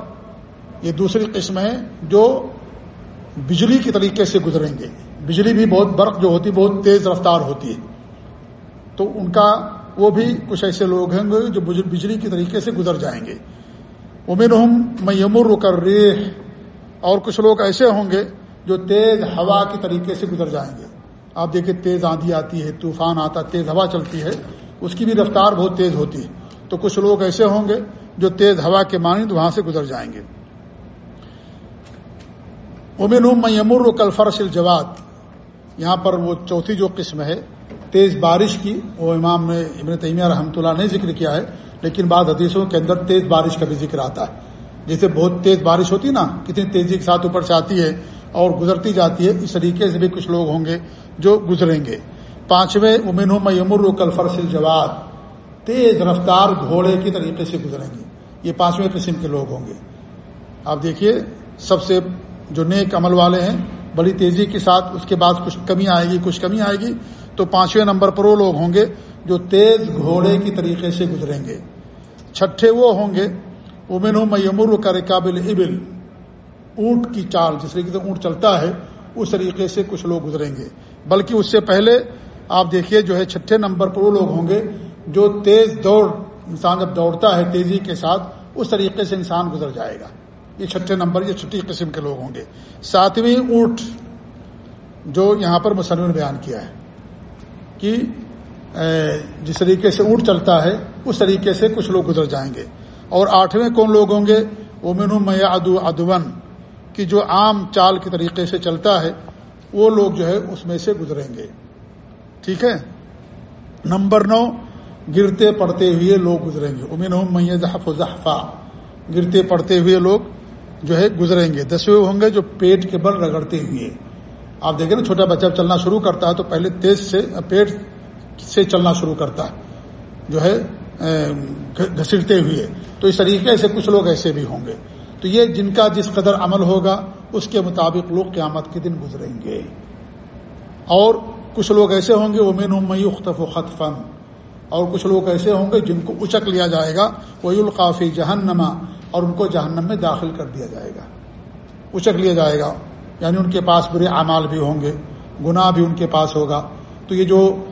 یہ دوسری قسم ہے جو بجلی کے طریقے سے گزریں گے۔ بجلی بھی بہت برق جو ہوتی بہت تیز رفتار ہوتی ہے۔ تو ان کا وہ بھی کچھ ایسے لوگ ہیں جو بجلی کے طریقے سے گزر جائیں گے۔ امین میمر کر ریح اور کچھ لوگ ایسے ہوں گے جو تیز ہوا کے طریقے سے گزر جائیں گے۔ آپ دیکھیں تیز آندھی آتی ہے، طوفان آتا، تیز ہوا چلتی ہے، اس کی بھی رفتار بہت تیز ہوتی ہے۔ تو کچھ لوگ ایسے ہوں گے جو تیز ہوا کے مانند وہاں سے گزر جائیں گے۔ امین میمر کل فرش الجواد، یہاں پر وہ چوتھی جو قسم ہے تیز بارش کی، وہ امام نے ابن تیمیہ رحمۃ اللہ نے ذکر کیا ہے، لیکن بعض حدیثوں کے اندر تیز بارش کا بھی ذکر آتا ہے۔ جیسے بہت تیز بارش ہوتی نا، کتنی تیزی کے ساتھ اوپر سے آتی ہے اور گزرتی جاتی ہے، اس طریقے سے بھی کچھ لوگ ہوں گے جو گزریں گے۔ پانچویں امین میمر کل فرس الجواد تیز رفتار گھوڑے کی طریقے سے گزریں گے۔ یہ پانچویں قسم کے لوگ ہوں گے۔ آپ دیکھیے، سب سے جو نیک عمل والے ہیں، بڑی تیزی کے ساتھ اس کے بعد کچھ کمی آئے گی، کچھ کمی آئے گی۔ تو پانچویں نمبر پر وہ لوگ ہوں گے جو تیز گھوڑے کی طریقے سے گزریں گے۔ چھٹے وہ ہوں گے امن میمر کر قابل ابل اونٹ کی چال، جس طریقے سے اونٹ چلتا ہے، اس طریقے سے کچھ لوگ گزریں گے۔ بلکہ اس سے پہلے آپ دیکھیے جو ہے چھٹے نمبر پر وہ لوگ ہوں گے جو تیز دوڑ، انسان جب دوڑتا ہے تیزی کے ساتھ، اس طریقے سے انسان گزر جائے گا۔ یہ چھٹے نمبر، یہ چھٹی قسم کے لوگ ہوں گے۔ ساتویں اونٹ جو یہاں پر مسلم بیان کیا ہے۔ کہ جس طریقے سے اونٹ چلتا ہے، اس طریقے سے کچھ لوگ گزر جائیں گے۔ اور آٹھویں کون لوگ ہوں گے؟ اومن میا ادو ادون کی جو عام چال کے طریقے سے چلتا ہے، وہ لوگ جو ہے، اس میں سے گزریں گے۔ ٹھیک ہے؟ نمبر نو، گرتے پڑتے ہوئے لوگ گزریں گے۔ امین میز حف ظحفہ گرتے پڑتے ہوئے لوگ جو ہے، گزریں گے۔ دسویں ہوں گے جو پیٹ کے بل رگڑتے ہوئے۔ آپ دیکھیں نا، چھوٹا بچہ چلنا شروع کرتا ہے تو پہلے تیز سے، پیٹ سے چلنا شروع کرتا ہے، جو ہے گھسیٹتے ہوئے۔ تو اس طریقے سے کچھ لوگ ایسے بھی ہوں گے۔ تو یہ جن کا جس قدر عمل ہوگا، اس کے مطابق لوگ قیامت کے دن گزریں گے۔ اور کچھ لوگ ایسے ہوں گے وہ مین اختف و خطفن اور کچھ لوگ ایسے ہوں گے جن کو اچک لیا جائے گا وہی القافی جہنما اور ان کو جہنم میں داخل کر دیا جائے گا۔ اچک لیا جائے گا۔ یعنی ان کے پاس برے اعمال بھی ہوں گے، گناہ بھی ان کے پاس ہوگا۔ تو یہ جو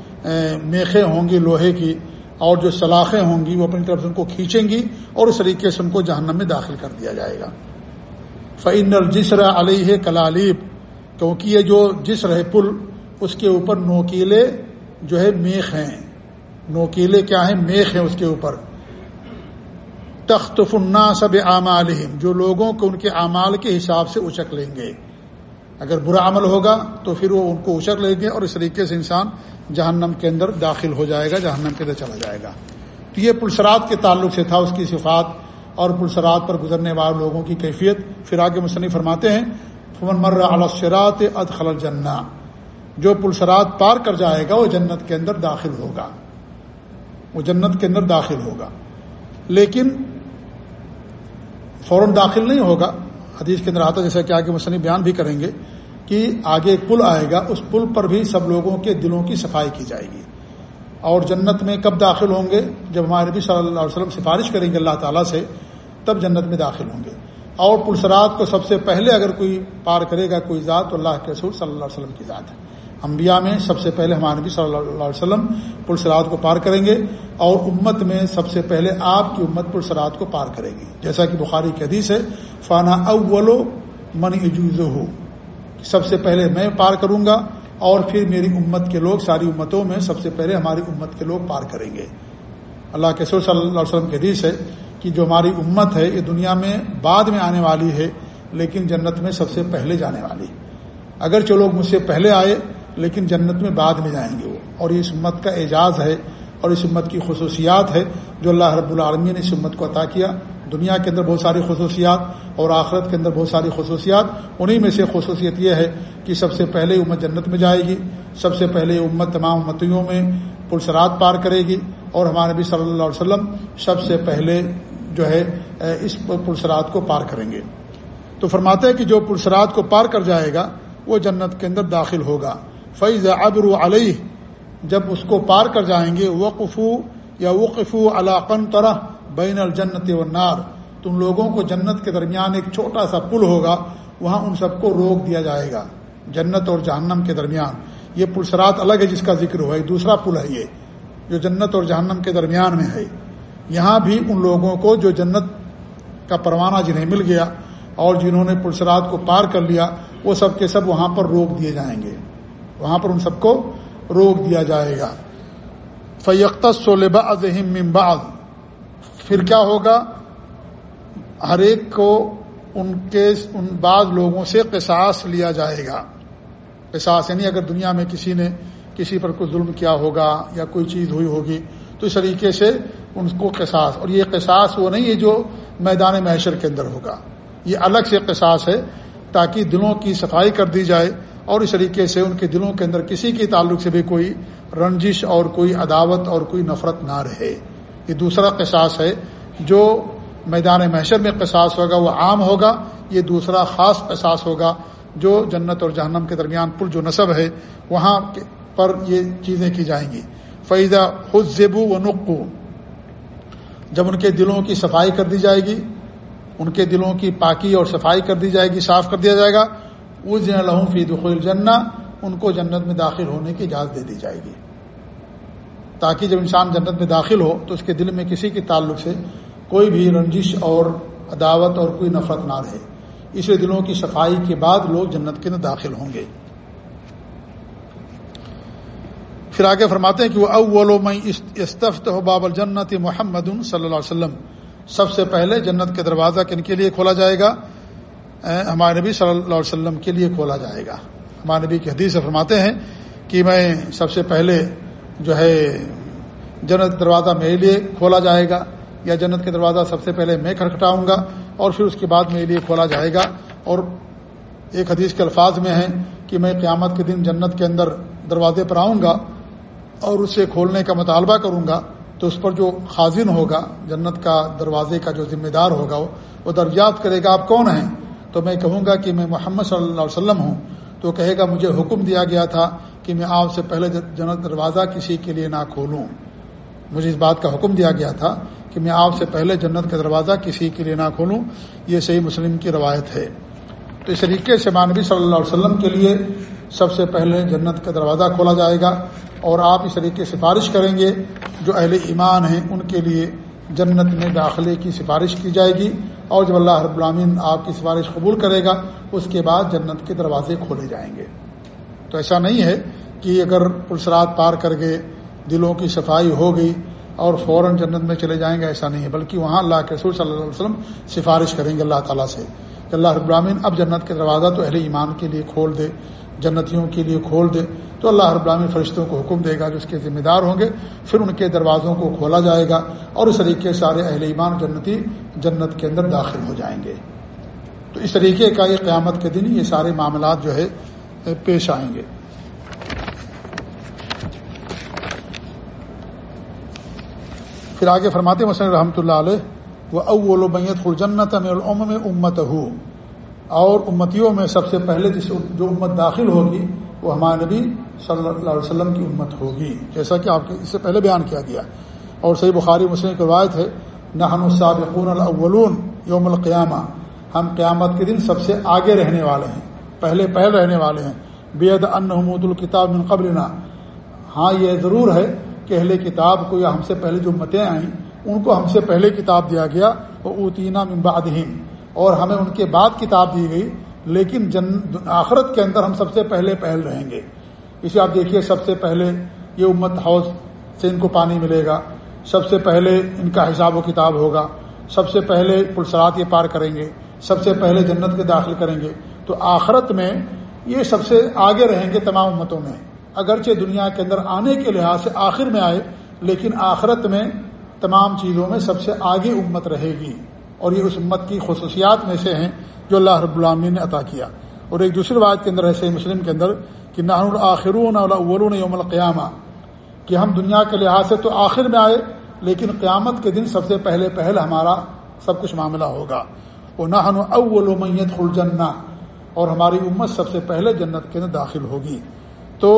میخیں ہوں گی لوہے کی اور جو سلاخیں ہوں گی، وہ اپنی طرف سے ان کو کھینچیں گی اور اس طریقے سے ان کو جہنم میں داخل کر دیا جائے گا۔ فعن الجسر علیہ کلالیب کیونکہ یہ جو جسر ہے، پل، اس کے اوپر نوکیلے جو ہے، میخ ہیں۔ نوکیلے کیا ہیں؟ میخ ہیں اس کے اوپر۔ تخت فنا سب اعمالہم جو لوگوں کو ان کے اعمال کے حساب سے اچک لیں گے۔ اگر برا عمل ہوگا تو پھر وہ ان کو اچک لیں گے اور اس طریقے سے انسان جہنم کے اندر داخل ہو جائے گا، جہنم کے اندر چلا جائے گا۔ تو یہ پلسرات کے تعلق سے تھا اس کی صفات اور پلسرات پر گزرنے والے لوگوں کی کیفیت۔ پھر آگے مصنف فرماتے ہیں، فمن مر علشرات اد خل جنا جو پلسرات پار کر جائے گا، وہ جنت کے اندر داخل ہوگا۔ وہ جنت کے اندر داخل ہوگا۔ لیکن فوراً داخل نہیں ہوگا۔ حدیث کے اندر آتا جیسا کہ آگے مصنف بیان بھی کریں گے کہ آگے ایک پل آئے گا، اس پل پر بھی سب لوگوں کے دلوں کی صفائی کی جائے گی۔ اور جنت میں کب داخل ہوں گے؟ جب ہمارے نبی صلی اللہ علیہ وسلم سفارش کریں گے اللہ تعالیٰ سے، تب جنت میں داخل ہوں گے۔ اور پلسرات کو سب سے پہلے اگر کوئی پار کرے گا، کوئی ذات، تو اللہ کے رسول صلی اللہ علیہ وسلم کی ذات ہے۔ انبیاء میں سب سے پہلے ہمارے نبی صلی اللہ علیہ وسلم پلسرات کو پار کریں گے اور امت میں سب سے پہلے آپ کی امت پلسرات کو پار کرے گی جیسا کہ بخاری کی حدیث ہے، فانا اولو من اجوز ہو سب سے پہلے میں پار کروں گا اور پھر میری امت کے لوگ، ساری امتوں میں سب سے پہلے ہماری امت کے لوگ پار کریں گے۔ اللہ کے سر صلی اللہ علیہ وسلم کے حدیث ہے کہ جو ہماری امت ہے، یہ دنیا میں بعد میں آنے والی ہے، لیکن جنت میں سب سے پہلے جانے والی۔ اگر جو لوگ مجھ سے پہلے آئے لیکن جنت میں بعد میں جائیں گے وہ۔ اور یہ اس امت کا اعجاز ہے اور اس امت کی خصوصیات ہے جو اللہ رب العالمین نے اس امت کو عطا کیا۔ دنیا کے اندر بہت ساری خصوصیات اور آخرت کے اندر بہت ساری خصوصیات، انہی میں سے خصوصیت یہ ہے کہ سب سے پہلے امت جنت میں جائے گی، سب سے پہلے امت تمام امتیوں میں پلسرات پار کرے گی اور ہمارے نبی صلی اللہ علیہ وسلم سب سے پہلے جو ہے اس پلسرات کو پار کریں گے۔ تو فرماتے ہیں کہ جو پلسرات کو پار کر جائے گا، وہ جنت کے اندر داخل ہوگا۔ فیض ابر علیہ جب اس کو پار کر جائیں گے وقفو یا وقفو علاقن طرح بین الجنت و نار تم لوگوں کو جنت کے درمیان ایک چھوٹا سا پل ہوگا، وہاں ان سب کو روک دیا جائے گا، جنت اور جہنم کے درمیان۔ یہ پلسرات الگ ہے جس کا ذکر ہوا ہے دوسرا پل ہے یہ، جو جنت اور جہنم کے درمیان میں ہے۔ یہاں بھی ان لوگوں کو جو جنت کا پروانہ جنہیں مل گیا اور جنہوں نے پلسرات کو پار کر لیا، وہ سب کے سب وہاں پر روک دیے جائیں گے۔ وہاں پر ان سب کو روک دیا جائے گا۔ فیقت سولبا اظہم ممباز پھر کیا ہوگا؟ ہر ایک کو ان کے ان بعض لوگوں سے قصاص لیا جائے گا۔ قصاص یعنی اگر دنیا میں کسی نے کسی پر کوئی ظلم کیا ہوگا یا کوئی چیز ہوئی ہوگی، تو اس طریقے سے ان کو قصاص۔ اور یہ قصاص وہ نہیں ہے جو میدان معیشر کے اندر ہوگا۔ یہ الگ سے قصاص ہے تاکہ دلوں کی صفائی کر دی جائے۔ اور اس طریقے سے ان کے دلوں کے اندر کسی کے تعلق سے بھی کوئی رنجش اور کوئی عداوت اور کوئی نفرت نہ رہے۔ یہ دوسرا قصاص ہے جو میدان محشر میں قصاص ہوگا، وہ عام ہوگا۔ یہ دوسرا خاص قصاص ہوگا جو جنت اور جہنم کے درمیان پل جو نصب ہے، وہاں پر یہ چیزیں کی جائیں گی۔ فیضا خود زیبو و نقو جب ان کے دلوں کی صفائی کر دی جائے گی، ان کے دلوں کی پاکی اور صفائی کر دی جائے گی، صاف کر دیا جائے گا۔ اس دن لہوں فی دخل جنا ان کو جنت میں داخل ہونے کی اجازت دے دی جائے گی۔ تاکہ جب انسان جنت میں داخل ہو، تو اس کے دل میں کسی کے تعلق سے کوئی بھی رنجش اور عداوت اور کوئی نفرت نہ رہے۔ اس لیے دلوں کی صفائی کے بعد لوگ جنت کے اندر داخل ہوں گے۔ پھر آگے فرماتے ہیں کہ وہ اولو میں استفت ہو باب الجنت محمد صلی اللہ علیہ وسلم، سب سے پہلے جنت کے دروازہ کن کے لیے کھولا جائے گا؟ ہمارے نبی صلی اللہ علیہ وسلم کے لیے کھولا جائے گا۔ ہمارے نبی کی حدیث فرماتے ہیں کہ میں سب سے پہلے جو ہے جنت دروازہ میرے لیے کھولا جائے گا یا جنت کے دروازہ سب سے پہلے میں کھٹکھٹاؤں گا اور پھر اس کے بعد میرے لیے کھولا جائے گا۔ اور ایک حدیث کے الفاظ میں ہے کہ میں قیامت کے دن جنت کے اندر دروازے پر آؤں گا اور اسے کھولنے کا مطالبہ کروں گا تو اس پر جو خازن ہوگا، جنت کا دروازے کا جو ذمہ دار ہوگا وہ دریافت کرے گا۔ آپ کون ہیں؟ تو میں کہوں گا کہ میں محمد صلی اللہ علیہ وسلم ہوں۔ تو کہے گا، مجھے حکم دیا گیا تھا کہ میں آپ سے پہلے جنت دروازہ کسی کے لیے نہ کھولوں۔ مجھے اس بات کا حکم دیا گیا تھا کہ میں آپ سے پہلے جنت کا دروازہ کسی کے لیے نہ کھولوں۔ یہ صحیح مسلم کی روایت ہے۔ تو اس طریقے سے مانوی صلی اللہ علیہ وسلم کے لیے سب سے پہلے جنت کا دروازہ کھولا جائے گا اور آپ اس طریقے سفارش کریں گے جو اہل ایمان ہیں، ان کے لیے جنت میں داخلے کی سفارش کی جائے گی اور جب اللہ رب العامین آپ کی سفارش قبول کرے گا، اس کے بعد جنت کے دروازے کھولے جائیں گے۔ تو ایسا نہیں ہے کہ اگر پلسرات پار کر گئے دلوں کی صفائی ہو گئی اور فوراً جنت میں چلے جائیں گے، ایسا نہیں ہے۔ بلکہ وہاں اللہ کے رسول صلی اللہ علیہ وسلم سفارش کریں گے اللہ تعالیٰ سے کہ اللہ رب العامین اب جنت کے دروازہ تو اہل ایمان کے لیے کھول دے۔ جنتیوں کے لیے کھول دے تو اللہ رب العالمین فرشتوں کو حکم دے گا جو اس کے ذمہ دار ہوں گے، پھر ان کے دروازوں کو کھولا جائے گا اور اس طریقے سے سارے اہل ایمان جنتی جنت کے اندر داخل ہو جائیں گے۔ تو اس طریقے کا یہ قیامت کے دن یہ سارے معاملات جو ہے، پیش آئیں گے۔ پھر آگے فرماتے مسلم رحمۃ اللہ علیہ وہ اول بیت خرجنت میں امت ہو اور امتیوں میں سب سے پہلے جس جو امت داخل ہوگی وہ ہمارے نبی صلی اللہ علیہ وسلم کی امت ہوگی، جیسا کہ آپ اس سے پہلے بیان کیا گیا۔ اور صحیح بخاری مسلم کی روایت ہے نہن الصابقون الاولون یوم القیامہ، ہم قیامت کے دن سب سے آگے رہنے والے ہیں، پہلے پہل رہنے والے ہیں۔ بید ان حمود الکتاب من قبلنا۔ ہاں یہ ضرور ہے کہ اہل کتاب کو یا ہم سے پہلے جو متیں آئیں، ان کو ہم سے پہلے کتاب دیا گیا وہ اوتینہ من بعدہم اور ہمیں ان کے بعد کتاب دی گئی، لیکن جن، آخرت کے اندر ہم سب سے پہلے پہل رہیں گے۔ اسے آپ دیکھیے، سب سے پہلے یہ امت ہاؤس سے ان کو پانی ملے گا۔ سب سے پہلے ان کا حساب و کتاب ہوگا۔ سب سے پہلے پلسرات یہ پار کریں گے۔ سب سے پہلے جنت کے داخل کریں گے۔ تو آخرت میں یہ سب سے آگے رہیں گے تمام امتوں میں۔ اگرچہ دنیا کے اندر آنے کے لحاظ سے آخر میں آئے، لیکن آخرت میں تمام چیزوں میں سب سے آگے امت رہے گی۔ اور یہ اس امت کی خصوصیات میں سے ہیں جو اللہ رب العامی نے عطا کیا۔ اور ایک دوسری بات کے اندر ایسے مسلم کے اندر کہ نہ آخرون اولون یوم القیامہ، کہ ہم دنیا کے لحاظ سے تو آخر میں آئے، لیکن قیامت کے دن سب سے پہلے پہل ہمارا سب کچھ معاملہ ہوگا۔ وہ نہ اول میت خلجنا اور ہماری امت سب سے پہلے جنت کے اندر داخل ہوگی۔ تو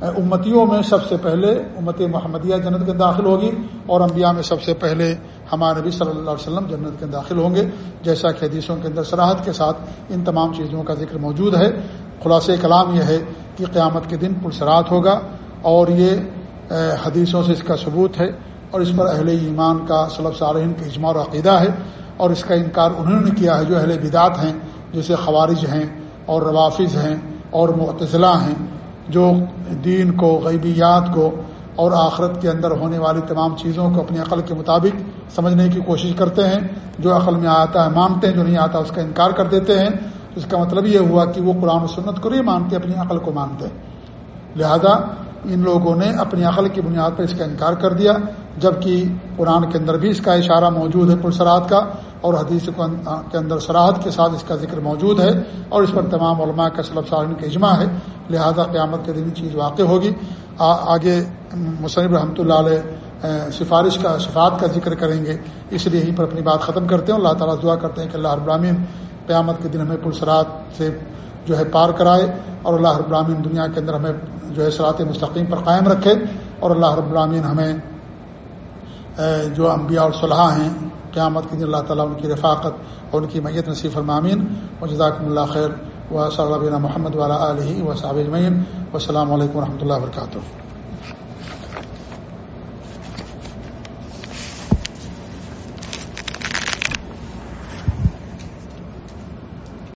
امتیوں میں سب سے پہلے امت محمدیہ جنت کے داخل ہوگی، اور انبیاء میں سب سے پہلے ہمارے نبی صلی اللہ علیہ وسلم جنت کے داخل ہوں گے۔ جیسا کہ حدیثوں کے اندر سراحت کے ساتھ ان تمام چیزوں کا ذکر موجود ہے۔ خلاص کلام یہ ہے کہ قیامت کے دن پرسرات ہوگا اور یہ حدیثوں سے اس کا ثبوت ہے اور اس پر اہل ایمان کا صلب صارحین کا اجماع اور عقیدہ ہے اور اس کا انکار انہوں نے کیا ہے، جو اہل بدعت ہیں جیسے خوارج ہیں اور روافظ ہیں اور معتزلہ ہیں، جو دین کو، غیبیات کو اور آخرت کے اندر ہونے والی تمام چیزوں کو اپنی عقل کے مطابق سمجھنے کی کوشش کرتے ہیں۔ جو عقل میں آتا ہے مانتے ہیں، جو نہیں آتا اس کا انکار کر دیتے ہیں۔ اس کا مطلب یہ ہوا کہ وہ قرآن و سنت کو نہیں مانتے، اپنی عقل کو مانتے۔ لہذا ان لوگوں نے اپنی عقل کی بنیاد پر اس کا انکار کر دیا، جبکہ قرآن کے اندر بھی اس کا اشارہ موجود ہے پرسرات کا، اور حدیث کے اندر سراحت کے ساتھ اس کا ذکر موجود ہے، اور اس پر تمام علماء کا سلب سالن کا اجماع ہے۔ لہذا قیامت کے دن چیز واقع ہوگی۔ آگے مصنف رحمۃ اللہ علیہ سفارش کا شفات کا ذکر کریں گے۔ اس لیے یہیں پر اپنی بات ختم کرتے ہیں۔ اللہ تعالیٰ دعا کرتے ہیں کہ اللہ ابراہین قیامت کے دن ہمیں پرسرات سے جو ہے پار کرائے اور اللہ رب العالمین دنیا کے اندر ہمیں جو ہے صلاحات مستقیم پر قائم رکھے اور اللہ رب العالمین ہمیں جو انبیاء اور صلاح ہیں، قیامت کے دن اللہ تعالیٰ ان کی رفاقت اور ان کی میت نصیف فرمامین و جزاکم اللہ خیر۔ و صلی اللہ محمد والا علیہ و صابین و السلام علیکم و رحمۃ اللہ وبرکاتہ۔